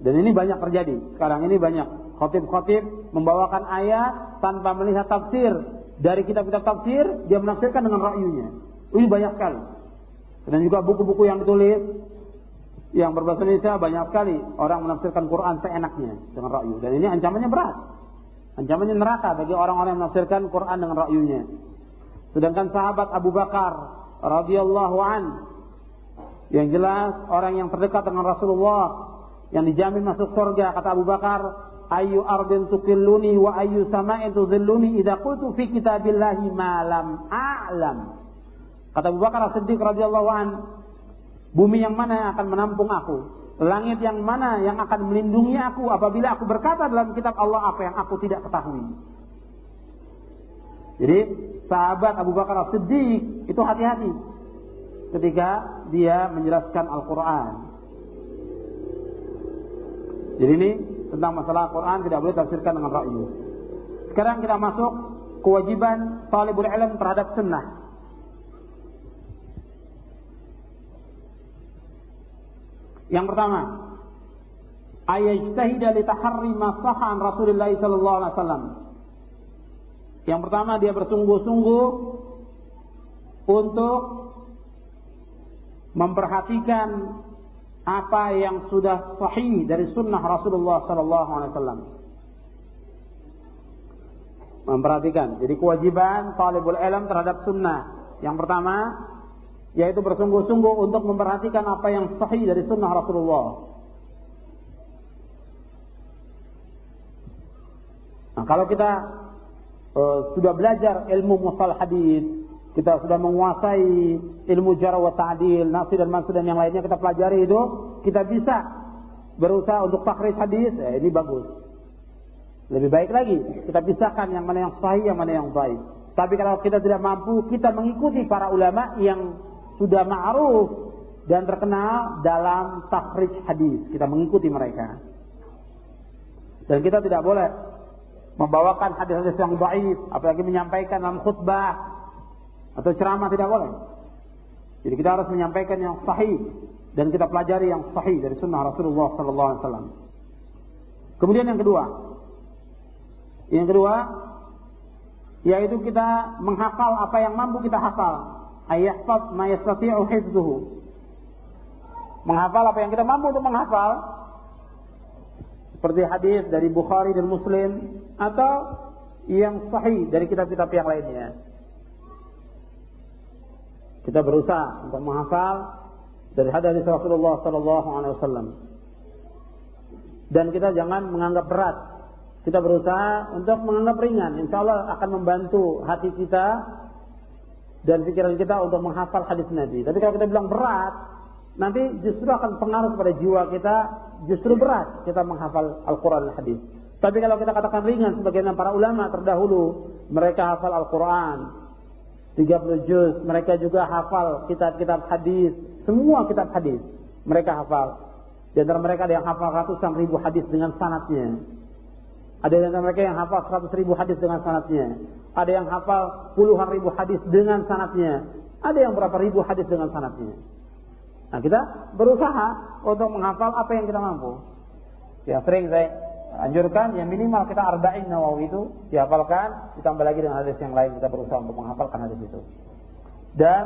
Dan ini banyak terjadi. Sekarang ini banyak khotib-khotib membawakan ayat tanpa melihat tafsir dari kitab-kitab tafsir, dia menafsirkan dengan rakyunya. Ini banyak sekali. Dan juga buku-buku yang ditulis yang berbahasa Indonesia banyak sekali orang menafsirkan Quran seenaknya dengan rakyu. Dan ini ancamannya berat. Ancamannya neraka bagi orang-orang yang menafsirkan Quran dengan rakyunya. Sedangkan sahabat Abu Bakar radhiyallahu an yang jelas orang yang terdekat dengan Rasulullah yang dijamin masuk surga kata Abu Bakar ayu ardin tukilluni wa ayu sama'in tudhilluni idza qultu fi kitabillahi ma lam a'lam kata Abu Bakar As-Siddiq radhiyallahu an bumi yang mana yang akan menampung aku langit yang mana yang akan melindungi aku apabila aku berkata dalam kitab Allah apa yang aku tidak ketahui jadi sahabat Abu Bakar As-Siddiq itu hati-hati ketika dia menjelaskan Al-Quran jadi ini tentang masalah Quran tidak boleh tafsirkan dengan ra'yu. Sekarang kita masuk kewajiban talibul ilm terhadap sunnah. Yang pertama, ayajtahida li taharri ma an Rasulullah sallallahu alaihi wasallam. Yang pertama dia bersungguh-sungguh untuk memperhatikan apa yang sudah sahih dari sunnah Rasulullah Sallallahu Alaihi Wasallam. Memperhatikan. Jadi kewajiban talibul ilm terhadap sunnah. Yang pertama, yaitu bersungguh-sungguh untuk memperhatikan apa yang sahih dari sunnah Rasulullah. Nah, kalau kita uh, sudah belajar ilmu mustalah hadis, kita sudah menguasai ilmu jarah wa ta'dil, nasi dan maksud dan yang lainnya kita pelajari itu, kita bisa berusaha untuk takhrij hadis, eh, ini bagus. Lebih baik lagi, kita pisahkan yang mana yang sahih, yang mana yang baik. Tapi kalau kita tidak mampu, kita mengikuti para ulama yang sudah ma'ruf dan terkenal dalam takhrij hadis. Kita mengikuti mereka. Dan kita tidak boleh membawakan hadis-hadis yang baik, apalagi menyampaikan dalam khutbah atau ceramah tidak boleh. Jadi kita harus menyampaikan yang sahih dan kita pelajari yang sahih dari sunnah Rasulullah Sallallahu Alaihi Wasallam. Kemudian yang kedua, yang kedua yaitu kita menghafal apa yang mampu kita hafal. Ayahfaz ma yastati'u hifdzuhu. Menghafal apa yang kita mampu untuk menghafal. Seperti hadis dari Bukhari dan Muslim atau yang sahih dari kitab-kitab yang lainnya. Kita berusaha untuk menghafal dari hadis Rasulullah Sallallahu Alaihi Wasallam. Dan kita jangan menganggap berat. Kita berusaha untuk menganggap ringan. Insya Allah akan membantu hati kita dan pikiran kita untuk menghafal hadis Nabi. Tapi kalau kita bilang berat, nanti justru akan pengaruh pada jiwa kita. Justru berat kita menghafal Al-Quran dan hadis. Tapi kalau kita katakan ringan, sebagaimana para ulama terdahulu, mereka hafal Al-Quran, 30 juz, mereka juga hafal kitab-kitab hadis, semua kitab hadis mereka hafal. Di mereka ada yang hafal ratusan ribu hadis dengan sanatnya. Ada antara mereka yang hafal seratus ribu hadis dengan sanatnya. Ada yang hafal puluhan ribu hadis dengan sanatnya. Ada yang berapa ribu hadis dengan sanatnya. Nah kita berusaha untuk menghafal apa yang kita mampu. Ya sering saya anjurkan yang minimal kita arba'in nawawi itu dihafalkan ditambah lagi dengan hadis yang lain kita berusaha untuk menghafalkan hadis itu dan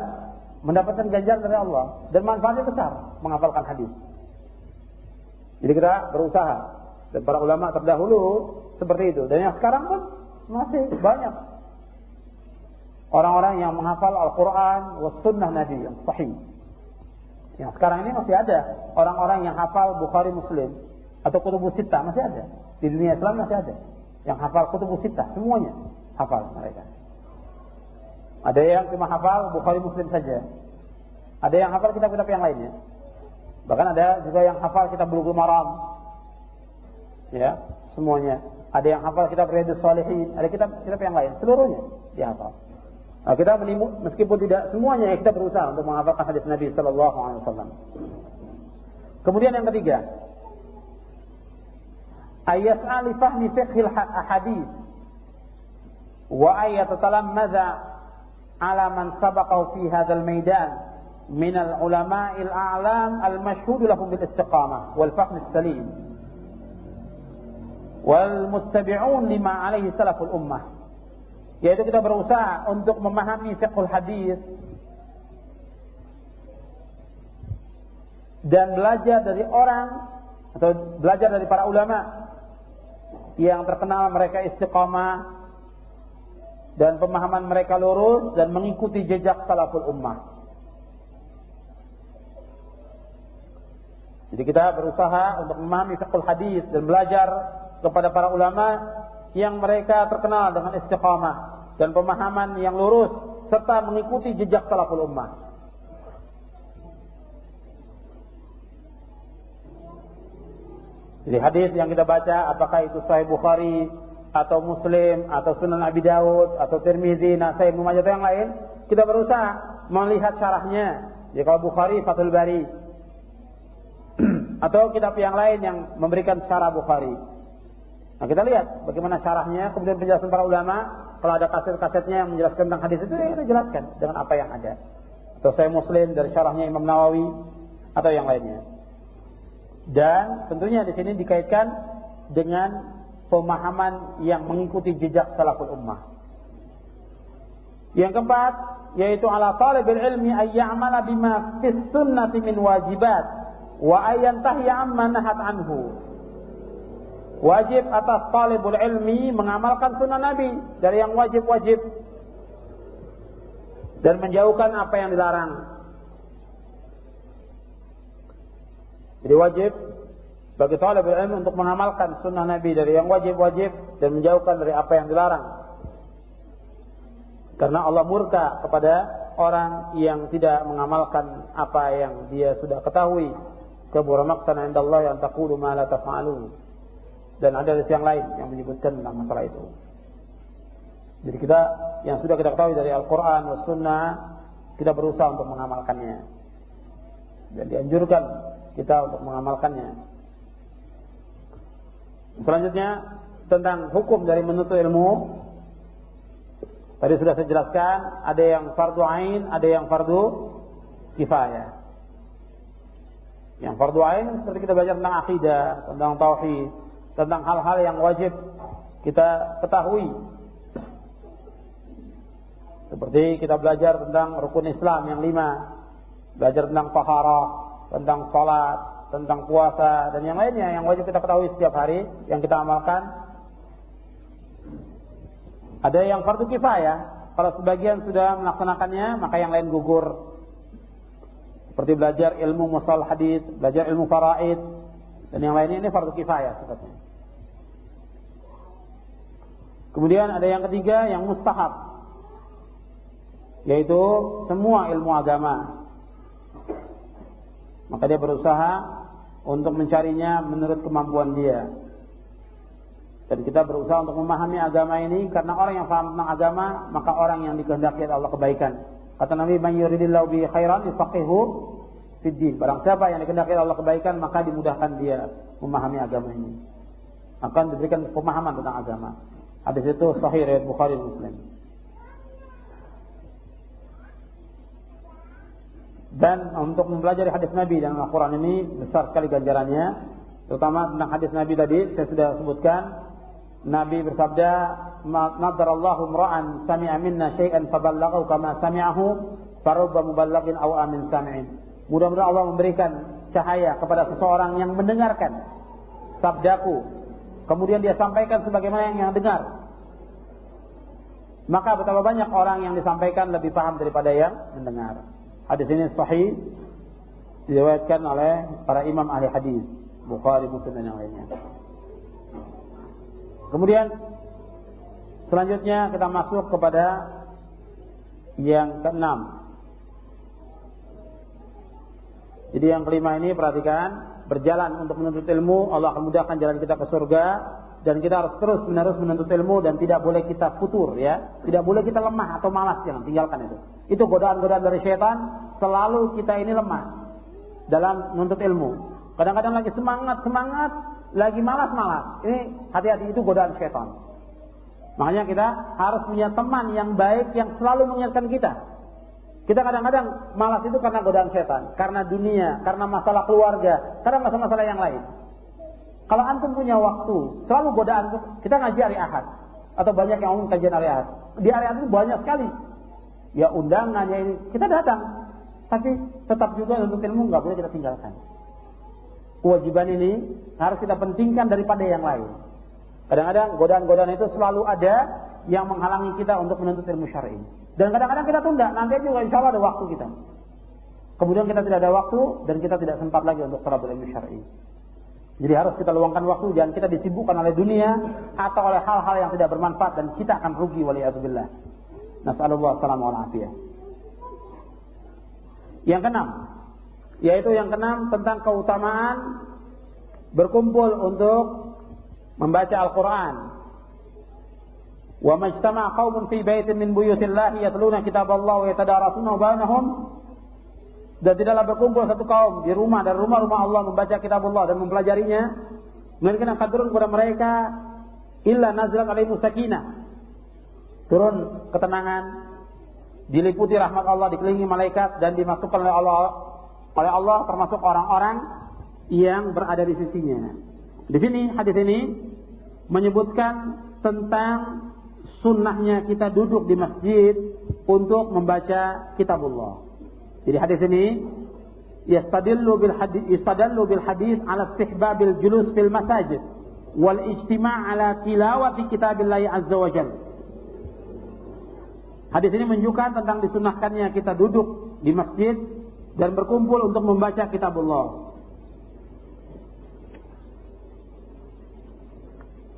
mendapatkan ganjaran dari Allah dan manfaatnya besar menghafalkan hadis jadi kita berusaha dan para ulama terdahulu seperti itu dan yang sekarang pun masih banyak orang-orang yang menghafal Al-Quran wa sunnah Nabi yang sahih yang sekarang ini masih ada orang-orang yang hafal Bukhari Muslim atau kutubu sita masih ada. Di dunia Islam masih ada. Yang hafal kutubu sita semuanya hafal mereka. Ada yang cuma hafal Bukhari Muslim saja. Ada yang hafal kitab-kitab yang lainnya. Bahkan ada juga yang hafal kitab Bulughul Maram. Ya, semuanya ada yang hafal kitab Riyadus Salihin, ada kitab kitab yang lain, seluruhnya dihafal. Nah, kita menimu, meskipun tidak semuanya kita berusaha untuk menghafalkan hadis Nabi Sallallahu Alaihi Wasallam. Kemudian yang ketiga, ayat alifah fahmi fiqhil hadis wa ayat talammadha ala man sabakau fi hadal maidan min al ulama'il a'lam al mashhud lahum bil istiqamah wal fahm salim wal muttabi'un lima alaihi salaful ummah yaitu kita berusaha untuk memahami fiqhul hadis dan belajar dari orang atau belajar dari para ulama yang terkenal mereka istiqamah dan pemahaman mereka lurus dan mengikuti jejak salaful ummah. Jadi kita berusaha untuk memahami fiqhul hadis dan belajar kepada para ulama yang mereka terkenal dengan istiqamah dan pemahaman yang lurus serta mengikuti jejak salaful ummah. Jadi hadis yang kita baca apakah itu Sahih Bukhari atau Muslim atau Sunan Abi Daud atau Tirmizi, Nasai, Majah atau yang lain, kita berusaha melihat syarahnya. Jadi kalau Bukhari Fathul Bari atau kitab yang lain yang memberikan syarah Bukhari. Nah kita lihat bagaimana syarahnya, kemudian penjelasan para ulama. Kalau ada kaset-kasetnya yang menjelaskan tentang hadis itu, ya kita jelaskan dengan apa yang ada. Atau saya Muslim dari syarahnya Imam Nawawi atau yang lainnya. Dan tentunya di sini dikaitkan dengan pemahaman yang mengikuti jejak salaful ummah. Yang keempat, yaitu ala talibil ilmi ay ya'mala bima fis sunnati min wajibat wa ayyantahi amma nahat anhu. Wajib atas talibul ilmi mengamalkan sunnah Nabi dari yang wajib-wajib dan menjauhkan apa yang dilarang. Jadi wajib bagi talibul ilmi untuk mengamalkan sunnah Nabi dari yang wajib-wajib dan menjauhkan dari apa yang dilarang. Karena Allah murka kepada orang yang tidak mengamalkan apa yang dia sudah ketahui. Kabura maqtan Allah yang taqulu ma la dan ada hadis yang lain yang menyebutkan tentang masalah itu. Jadi kita yang sudah kita ketahui dari Al-Quran dan Sunnah kita berusaha untuk mengamalkannya dan dianjurkan kita untuk mengamalkannya. Selanjutnya tentang hukum dari menuntut ilmu. Tadi sudah saya jelaskan, ada yang fardu ain, ada yang fardu kifayah. Yang fardu ain seperti kita belajar tentang akidah, tentang tauhid, tentang hal-hal yang wajib kita ketahui. Seperti kita belajar tentang rukun Islam yang lima, belajar tentang pahala, tentang salat, tentang puasa dan yang lainnya yang wajib kita ketahui setiap hari yang kita amalkan. Ada yang fardu kifayah. Kalau sebagian sudah melaksanakannya, maka yang lain gugur. Seperti belajar ilmu musal hadis, belajar ilmu faraid, dan yang lainnya ini fardu kifayah sifatnya. Kemudian ada yang ketiga yang mustahab. Yaitu semua ilmu agama. Maka dia berusaha untuk mencarinya menurut kemampuan dia. Dan kita berusaha untuk memahami agama ini karena orang yang paham tentang agama, maka orang yang dikehendaki Allah kebaikan. Kata Nabi, "Man bi khairan yufaqihu fid din." Barang siapa yang dikehendaki Allah kebaikan, maka dimudahkan dia memahami agama ini. Akan diberikan pemahaman tentang agama. Hadis itu sahih riwayat Bukhari Muslim. Dan untuk mempelajari hadis Nabi dan Al-Quran ini besar sekali ganjarannya. Terutama tentang hadis Nabi tadi saya sudah sebutkan. Nabi bersabda, "Nadar Allahu mra'an sami'a minna syai'an faballaghahu kama sami'ahu farubba muballaghin aw amin sami'in." Mudah-mudahan Allah memberikan cahaya kepada seseorang yang mendengarkan sabdaku Kemudian dia sampaikan sebagaimana yang, dengar. Maka betapa banyak orang yang disampaikan lebih paham daripada yang mendengar. Hadis ini sahih diriwayatkan oleh para imam ahli hadis, Bukhari, Muslim dan yang lainnya. Kemudian selanjutnya kita masuk kepada yang keenam. Jadi yang kelima ini perhatikan berjalan untuk menuntut ilmu, Allah akan mudahkan jalan kita ke surga dan kita harus terus menerus menuntut ilmu dan tidak boleh kita futur ya, tidak boleh kita lemah atau malas jangan tinggalkan itu. Itu godaan-godaan dari setan selalu kita ini lemah dalam menuntut ilmu. Kadang-kadang lagi semangat, semangat, lagi malas-malas. Ini hati-hati itu godaan setan. Makanya kita harus punya teman yang baik yang selalu mengingatkan kita. Kita kadang-kadang malas itu karena godaan setan, karena dunia, karena masalah keluarga, karena masalah-masalah yang lain. Kalau antum punya waktu, selalu godaan kita ngaji hari Ahad atau banyak yang ngomong kajian hari Ahad. Di hari Ahad itu banyak sekali. Ya undangannya ini kita datang, tapi tetap juga untuk ilmu nggak boleh kita tinggalkan. Kewajiban ini harus kita pentingkan daripada yang lain. Kadang-kadang godaan-godaan itu selalu ada yang menghalangi kita untuk menuntut ilmu syar'i. Dan kadang-kadang kita tunda, nanti juga insya Allah ada waktu kita. Kemudian kita tidak ada waktu dan kita tidak sempat lagi untuk terabur ilmu syar'i. Jadi harus kita luangkan waktu jangan kita disibukkan oleh dunia atau oleh hal-hal yang tidak bermanfaat dan kita akan rugi waliyadzubillah. Nasallallahu alaihi wasallam Yang keenam, yaitu yang keenam tentang keutamaan berkumpul untuk membaca Al-Quran. Wa majtama qaumun fi baitin min buyutillahi yatluna kitab Allah wa yatadarasuna bainahum dan tidaklah berkumpul satu kaum di rumah dan rumah-rumah Allah membaca kitab Allah dan mempelajarinya melainkan akan turun kepada mereka illa nazalat alaihi sakinah turun ketenangan diliputi rahmat Allah dikelilingi malaikat dan dimasukkan oleh Allah oleh Allah termasuk orang-orang yang berada di sisinya. Di sini hadis ini menyebutkan tentang sunnahnya kita duduk di masjid untuk membaca kitabullah. Jadi hadis ini yastadillu bil hadis yastadallu bil hadis ala istihbabil julus fil masajid wal ijtima' ala tilawati kitabillah azza wa jalla. Hadis ini menunjukkan tentang disunahkannya kita duduk di masjid dan berkumpul untuk membaca kitab Allah.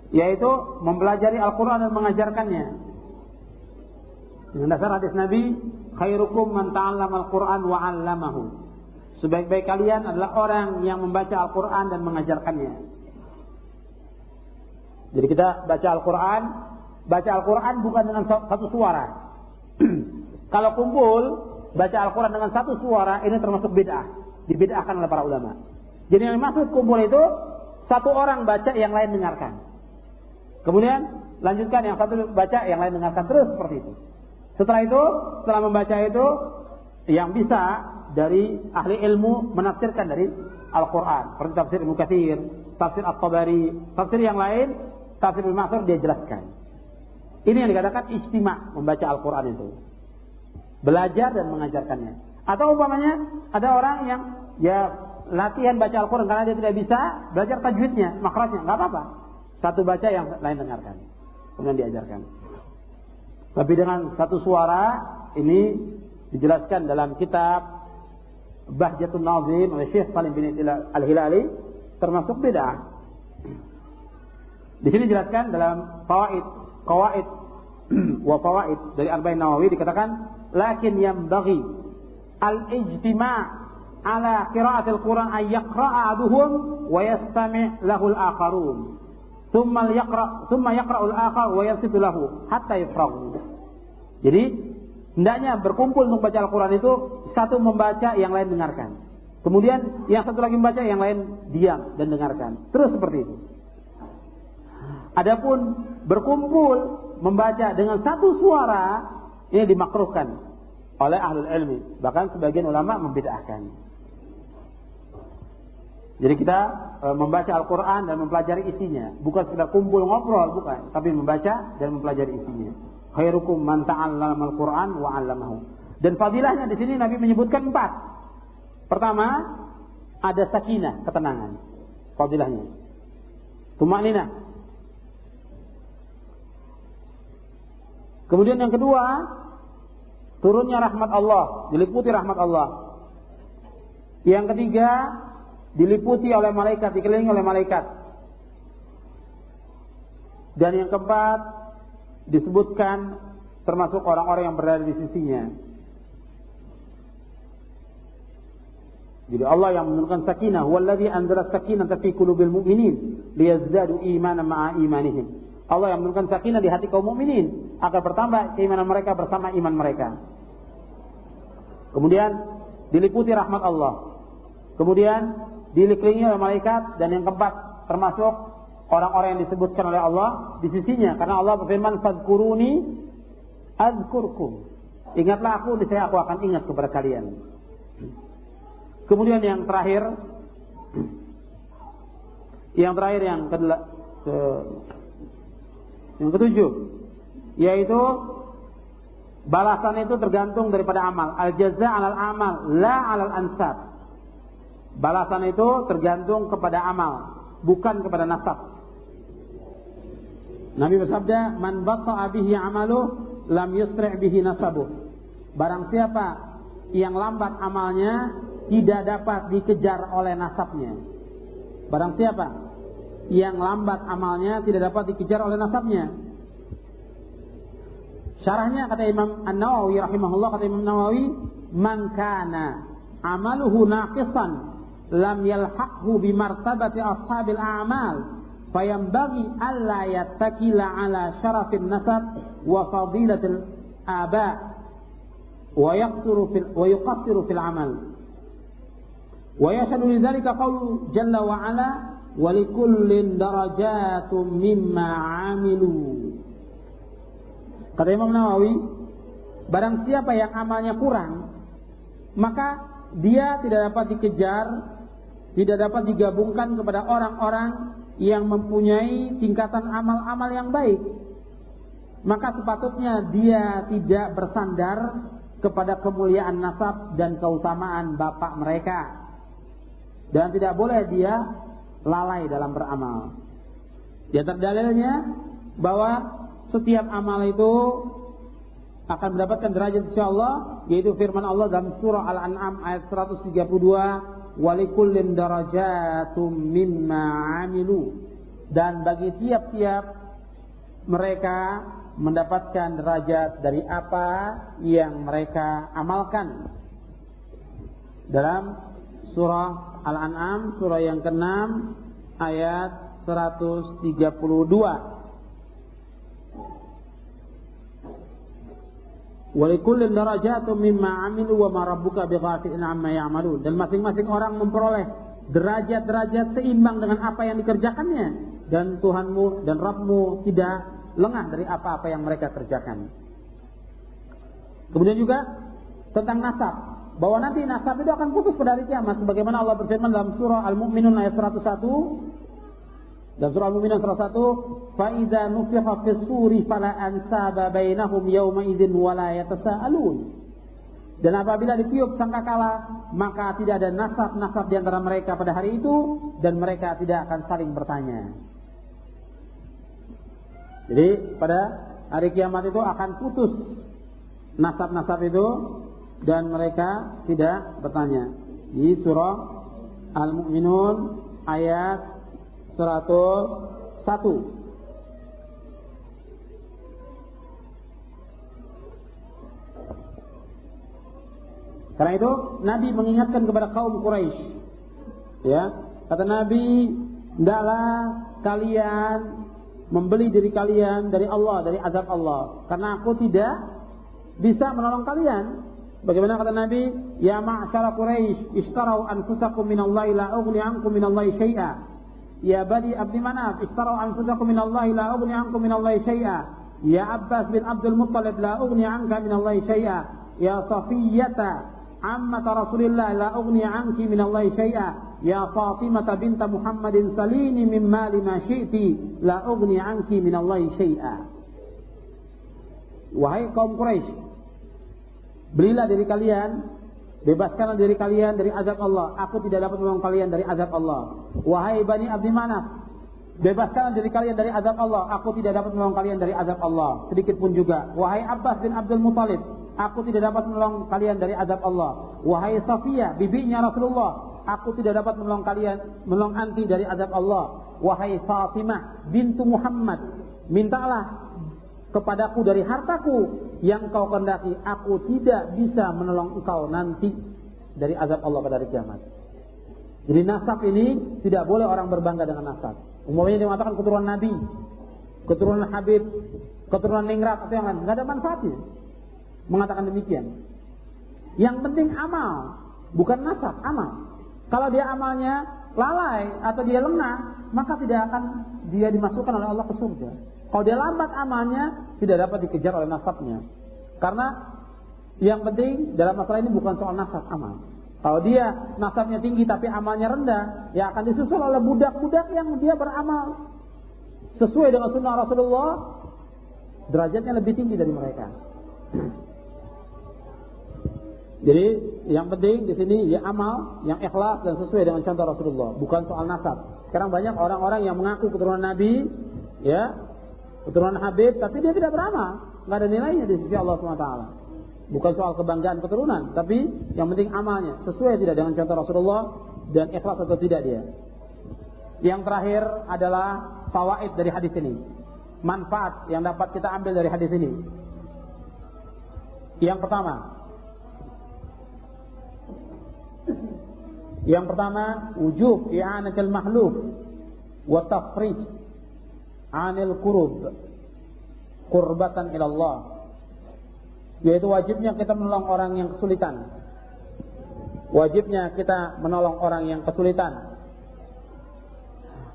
Yaitu mempelajari Al-Quran dan mengajarkannya. Dengan dasar hadis Nabi, khairukum man ta'allama Al-Quran wa 'allamahu. Sebaik-baik kalian adalah orang yang membaca Al-Quran dan mengajarkannya. Jadi kita baca Al-Quran, baca Al-Quran bukan dengan satu suara. Kalau kumpul, baca Al-Quran dengan satu suara ini termasuk bid'ah. Dibid'ahkan oleh para ulama. Jadi yang dimaksud kumpul itu satu orang baca yang lain dengarkan. Kemudian lanjutkan yang satu baca yang lain dengarkan terus seperti itu. Setelah itu, setelah membaca itu yang bisa dari ahli ilmu menafsirkan dari Al-Quran. Seperti tafsir Ibnu Katsir, tafsir At-Tabari, tafsir yang lain, tafsir Ibnu Mas'ud dia jelaskan. Ini yang dikatakan istimak membaca Al-Quran itu belajar dan mengajarkannya. Atau umpamanya ada orang yang ya latihan baca Al-Quran karena dia tidak bisa belajar tajwidnya, makhrajnya, nggak apa-apa. Satu baca yang lain dengarkan, kemudian diajarkan. Tapi dengan satu suara ini dijelaskan dalam kitab Bahjatun Nazim oleh Syekh Salim bin Al-Hilali termasuk beda. Di sini dijelaskan dalam fawaid, kawaid wa fawaid dari Arba'in Nawawi dikatakan lakin yang bagi al-ijtima' ala qira'atil Quran ay yaqra'a aduhum wa yastami' lahu al-akharun thumma yaqra thumma yaqra'u al-akhar wa yansitu lahu hatta yafrahu jadi hendaknya berkumpul untuk baca Al-Quran itu satu membaca yang lain dengarkan kemudian yang satu lagi membaca yang lain diam dan dengarkan terus seperti itu Adapun berkumpul membaca dengan satu suara ini dimakruhkan oleh ahlul ilmi. Bahkan sebagian ulama membid'ahkan. Jadi kita e, membaca Al-Quran dan mempelajari isinya. Bukan sekedar kumpul ngobrol, bukan. Tapi membaca dan mempelajari isinya. Khairukum man ta'allama Al-Quran wa 'allamahu. Dan fadilahnya di sini Nabi menyebutkan empat. Pertama, ada sakinah, ketenangan. Fadilahnya. Tumanina, Kemudian yang kedua, turunnya rahmat Allah, diliputi rahmat Allah. Yang ketiga, diliputi oleh malaikat, dikelilingi oleh malaikat. Dan yang keempat, disebutkan termasuk orang-orang yang berada di sisinya. Jadi Allah yang menurunkan sakinah, "Wallazi anzala sakinata fi qulubil mu'minin liyazdadu imanan ma'a imanihim." Allah yang menurunkan sakinah di hati kaum mukminin agar bertambah keimanan mereka bersama iman mereka. Kemudian diliputi rahmat Allah. Kemudian dikelilingi oleh malaikat dan yang keempat termasuk orang-orang yang disebutkan oleh Allah di sisinya karena Allah berfirman fadkuruni azkurkum ingatlah aku niscaya aku akan ingat kepada kalian kemudian yang terakhir yang terakhir yang ke, ke yang ketujuh yaitu balasan itu tergantung daripada amal. Al jaza alal amal, la alal ansab. Balasan itu tergantung kepada amal, bukan kepada nasab. Nabi bersabda, "Man batta'a bihi amalu, lam yusri' bihi nasabu." Barang siapa yang lambat amalnya, tidak dapat dikejar oleh nasabnya. Barang siapa yang lambat amalnya tidak dapat dikejar oleh nasabnya. Syarahnya kata Imam An-Nawawi rahimahullah kata Imam Nawawi, "Man kana amaluhu naqisan lam yalhaqhu bi martabati ashabil a'mal, fayambaghi alla yattakila ala syarafin nasab wa fadilatil aba wa yaqsuru fil wa yuqassiru fil amal." Wa yashhadu lidzalika qawlu jalla wa ala walikullin darajatum mimma amilu. Kata Imam Nawawi, barang siapa yang amalnya kurang, maka dia tidak dapat dikejar, tidak dapat digabungkan kepada orang-orang yang mempunyai tingkatan amal-amal yang baik. Maka sepatutnya dia tidak bersandar kepada kemuliaan nasab dan keutamaan bapak mereka. Dan tidak boleh dia lalai dalam beramal. Di antara dalilnya bahwa setiap amal itu akan mendapatkan derajat insya Allah yaitu firman Allah dalam surah Al-An'am ayat 132 walikullin darajatum mimma amilu dan bagi tiap-tiap mereka mendapatkan derajat dari apa yang mereka amalkan dalam surah Al-An'am surah yang ke-6 ayat 132. Walikullin darajatun mimma amilu wa ma rabbuka bighafilin amma ya'malun. Dan masing-masing orang memperoleh derajat-derajat seimbang dengan apa yang dikerjakannya dan Tuhanmu dan Rabbmu tidak lengah dari apa-apa yang mereka kerjakan. Kemudian juga tentang nasab bahwa nanti nasab itu akan putus pada hari kiamat sebagaimana Allah berfirman dalam surah Al-Mu'minun ayat 101 dan surah Al-Mu'minun 101 fa idza nufikha fis suri fala ansaba bainahum yawma idzin wala yatasaalun dan apabila ditiup sangkakala maka tidak ada nasab-nasab di antara mereka pada hari itu dan mereka tidak akan saling bertanya jadi pada hari kiamat itu akan putus nasab-nasab itu dan mereka tidak bertanya. Di surah Al-Mu'minun ayat 101. Karena itu Nabi mengingatkan kepada kaum Quraisy. Ya, kata Nabi, "Hendaklah kalian membeli diri kalian dari Allah, dari azab Allah, karena aku tidak bisa menolong kalian Bagaimana kata Nabi, "Ya ma'syara Quraisy, ishtarau anfusakum minallahi la ughni ankum minallahi syai'a." Ya Bani Abdi Manaf, ishtarau anfusakum minallahi la ughni ankum minallahi syai'a. Ya Abbas bin Abdul Muttalib, la ughni anka minallahi syai'a. Ya Safiyata, ammata Rasulillah, la ughni anki minallahi syai'a. Ya Fatimah binta Muhammadin salini min mali ma syi'ti, la ughni anki minallahi syai'a. Wahai kaum Quraisy, Belilah diri kalian, bebaskanlah diri kalian dari azab Allah. Aku tidak dapat menolong kalian dari azab Allah. Wahai Bani Abdi Manaf, bebaskanlah diri kalian dari azab Allah. Aku tidak dapat menolong kalian dari azab Allah. Sedikit pun juga. Wahai Abbas bin Abdul Muthalib, aku tidak dapat menolong kalian dari azab Allah. Wahai Safiyah, bibinya Rasulullah, aku tidak dapat menolong kalian, menolong anti dari azab Allah. Wahai Fatimah bintu Muhammad, mintalah kepadaku dari hartaku yang kau kendaki aku tidak bisa menolong engkau nanti dari azab Allah pada hari kiamat. Jadi nasab ini tidak boleh orang berbangga dengan nasab. Umumnya dia mengatakan keturunan Nabi, keturunan Habib, keturunan Ningrat atau yang lain, nggak ada manfaatnya. Mengatakan demikian. Yang penting amal, bukan nasab, amal. Kalau dia amalnya lalai atau dia lengah, maka tidak akan dia dimasukkan oleh Allah ke surga. Kalau dia lambat amalnya, tidak dapat dikejar oleh nasabnya. Karena yang penting dalam masalah ini bukan soal nasab amal. Kalau dia nasabnya tinggi tapi amalnya rendah, ya akan disusul oleh budak-budak yang dia beramal sesuai dengan sunnah Rasulullah, derajatnya lebih tinggi dari mereka. Jadi yang penting di sini ya amal yang ikhlas dan sesuai dengan contoh Rasulullah, bukan soal nasab. Sekarang banyak orang-orang yang mengaku keturunan Nabi, ya keturunan Habib, tapi dia tidak beramal, nggak ada nilainya di sisi Allah SWT. Bukan soal kebanggaan keturunan, tapi yang penting amalnya sesuai tidak dengan contoh Rasulullah dan ikhlas atau tidak dia. Yang terakhir adalah fawaid dari hadis ini. Manfaat yang dapat kita ambil dari hadis ini. Yang pertama, yang pertama, wujub i'anatil mahluk wa tafrij 'anil kurub qurbatan ila Allah yaitu wajibnya kita menolong orang yang kesulitan. Wajibnya kita menolong orang yang kesulitan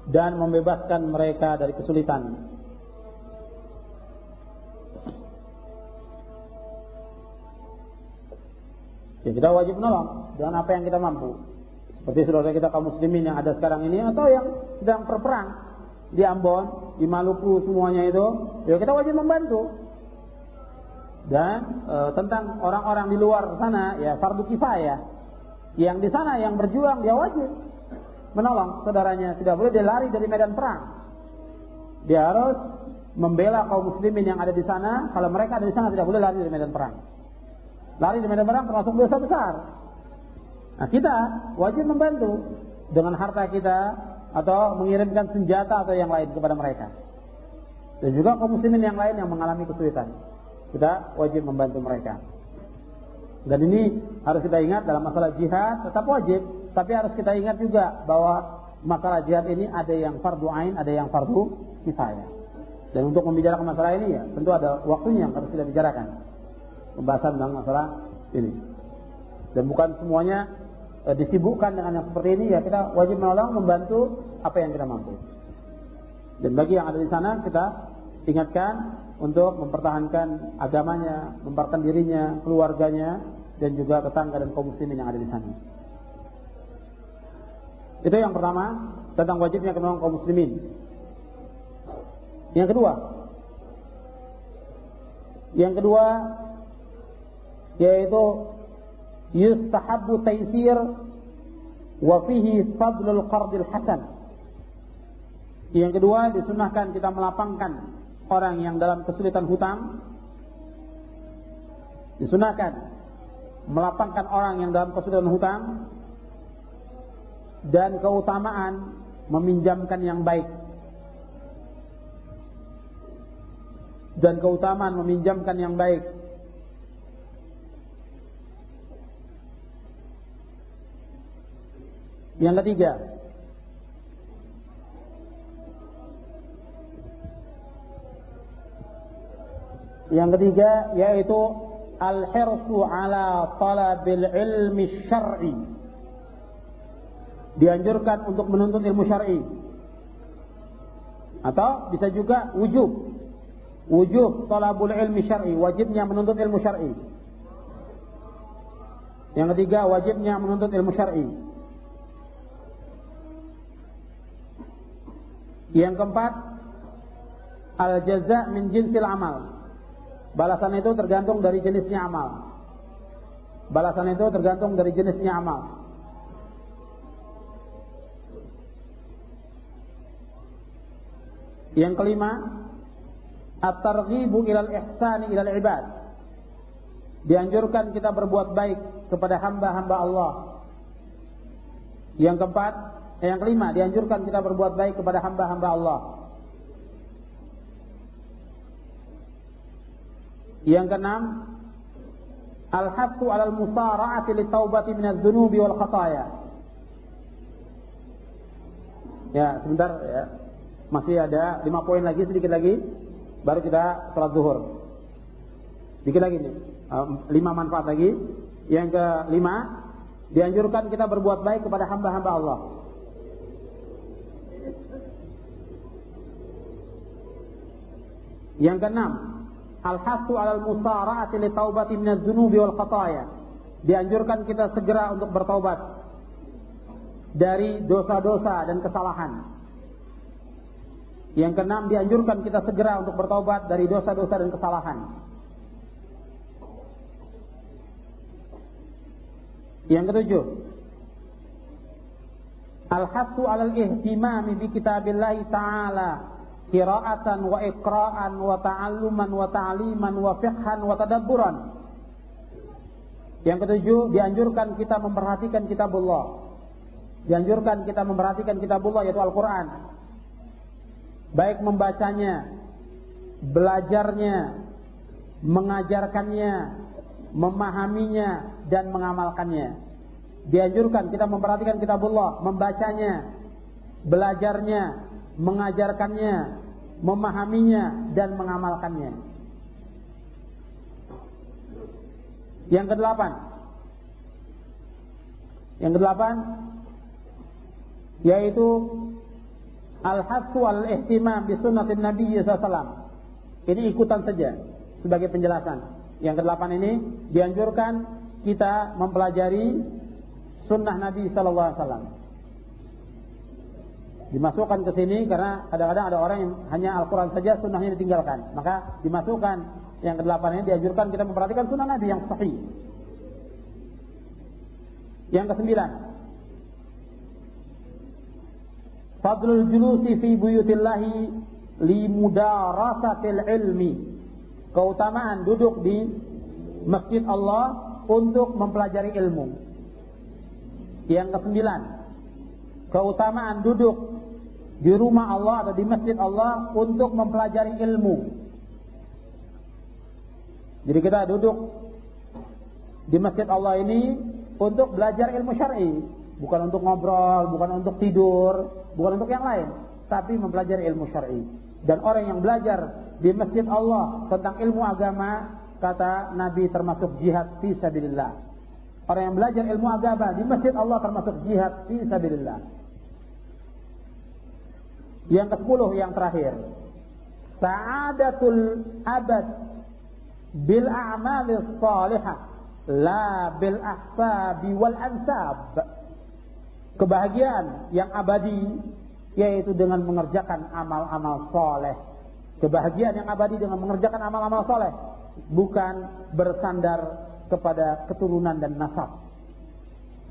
dan membebaskan mereka dari kesulitan. Ya kita wajib menolong dengan apa yang kita mampu. Seperti saudara kita kaum muslimin yang ada sekarang ini atau yang sedang berperang di Ambon, di Maluku semuanya itu, ya kita wajib membantu. Dan e, tentang orang-orang di luar sana ya fardu kifayah. Yang di sana yang berjuang dia wajib menolong saudaranya. Tidak boleh dia lari dari medan perang. Dia harus membela kaum muslimin yang ada di sana. Kalau mereka ada di sana tidak boleh lari dari medan perang. Lari dari medan perang termasuk dosa besar. Nah kita wajib membantu dengan harta kita atau mengirimkan senjata atau yang lain kepada mereka dan juga kaum muslimin yang lain yang mengalami kesulitan kita wajib membantu mereka. Dan ini harus kita ingat dalam masalah jihad tetap wajib, tapi harus kita ingat juga bahwa masalah jihad ini ada yang fardu ain, ada yang fardu kifayah. Dan untuk membicarakan masalah ini ya tentu ada waktunya yang harus kita bicarakan. Pembahasan tentang masalah ini. Dan bukan semuanya e, disibukkan dengan yang seperti ini ya kita wajib menolong membantu apa yang kita mampu. Dan bagi yang ada di sana kita ingatkan untuk mempertahankan agamanya, mempertahankan dirinya, keluarganya, dan juga tetangga dan kaum muslimin yang ada di sana. Itu yang pertama tentang wajibnya menolong kaum muslimin. Yang kedua, yang kedua yaitu yustahabbu taysir wa fihi fadlul qardil hasan. Yang kedua disunahkan kita melapangkan orang yang dalam kesulitan hutang. Disunahkan melapangkan orang yang dalam kesulitan hutang. Dan keutamaan meminjamkan yang baik. Dan keutamaan meminjamkan yang baik yang ketiga Yang ketiga yaitu al-hirsu ala talabil ilmi syar'i. Dianjurkan untuk menuntut ilmu syar'i. Atau bisa juga wujub. Wujub talabul ilmi syar'i, wajibnya menuntut ilmu syar'i. Yang ketiga wajibnya menuntut ilmu syar'i. Yang keempat al-jaza min jinsil amal Balasan itu tergantung dari jenisnya amal. Balasan itu tergantung dari jenisnya amal. Yang kelima, at-targhibu ilal ihsani ilal ibad. Dianjurkan kita berbuat baik kepada hamba-hamba Allah. Yang keempat, yang kelima, dianjurkan kita berbuat baik kepada hamba-hamba Allah. Yang keenam, al-hattu 'alal musara'ati litaubati minadz-dzunubi wal khataya. Ya, sebentar ya. Masih ada lima poin lagi, sedikit lagi baru kita sholat zuhur. Sedikit lagi nih. Lima manfaat lagi. Yang kelima, dianjurkan kita berbuat baik kepada hamba-hamba Allah. Yang keenam, al-hasu 'alal musara'ati li taubati minadz dzunubi wal khataya. Dianjurkan kita segera untuk bertaubat dari dosa-dosa dan kesalahan. Yang keenam dianjurkan kita segera untuk bertaubat dari dosa-dosa dan kesalahan. Yang ketujuh, al-hasu 'alal ihtimami bi kitabillah ta'ala qira'atan wa iqra'an wa ta'alluman wa ta'liman wa fiqhan wa tadabburan. Yang ketujuh, dianjurkan kita memperhatikan kitabullah. Dianjurkan kita memperhatikan kitabullah yaitu Al-Qur'an. Baik membacanya, belajarnya, mengajarkannya, memahaminya dan mengamalkannya. Dianjurkan kita memperhatikan kitabullah, membacanya, belajarnya, mengajarkannya, memahaminya dan mengamalkannya. Yang kedelapan. Yang kedelapan yaitu al-hasu al-ihtimam bi sunnatin Nabi sallallahu Ini ikutan saja sebagai penjelasan. Yang kedelapan ini dianjurkan kita mempelajari sunnah Nabi sallallahu alaihi wasallam dimasukkan ke sini karena kadang-kadang ada orang yang hanya Al-Quran saja sunnahnya ditinggalkan. Maka dimasukkan yang kedelapan ini dianjurkan kita memperhatikan sunnah Nabi yang sahih. Yang kesembilan, Fadlul julusi fi buyutillahi li mudarasatil ilmi. Keutamaan duduk di masjid Allah untuk mempelajari ilmu. Yang kesembilan, keutamaan duduk di rumah Allah atau di masjid Allah untuk mempelajari ilmu. Jadi kita duduk di masjid Allah ini untuk belajar ilmu syar'i, bukan untuk ngobrol, bukan untuk tidur, bukan untuk yang lain, tapi mempelajari ilmu syar'i. Dan orang yang belajar di masjid Allah tentang ilmu agama, kata Nabi termasuk jihad fi sabilillah. Orang yang belajar ilmu agama di masjid Allah termasuk jihad fi sabilillah. Yang ke-10 yang terakhir. Sa'adatul abad bil a'malis salihah la bil ahsabi wal ansab. Kebahagiaan yang abadi yaitu dengan mengerjakan amal-amal soleh. Kebahagiaan yang abadi dengan mengerjakan amal-amal soleh, bukan bersandar kepada keturunan dan nasab.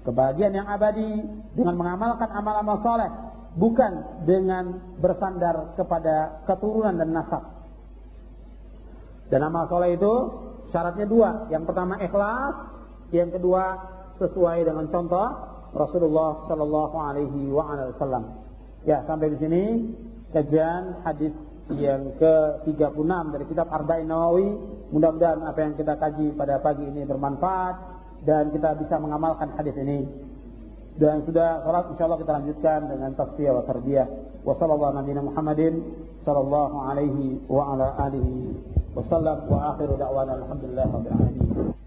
Kebahagiaan yang abadi dengan mengamalkan amal-amal soleh, bukan dengan bersandar kepada keturunan dan nasab. Dan amal soleh itu syaratnya dua. Yang pertama ikhlas, yang kedua sesuai dengan contoh Rasulullah Shallallahu Alaihi Wasallam. Ya sampai di sini kajian hadis yang ke-36 dari kitab Arba'in Nawawi. Mudah-mudahan apa yang kita kaji pada pagi ini bermanfaat dan kita bisa mengamalkan hadis ini. Dan sudah salat insyaallah kita lanjutkan dengan tasfiyah wa tarbiyah. Wa sallallahu nabi Muhammadin sallallahu alaihi wa ala alihi wa sallam wa akhiru da'wana alhamdulillah rabbil alamin.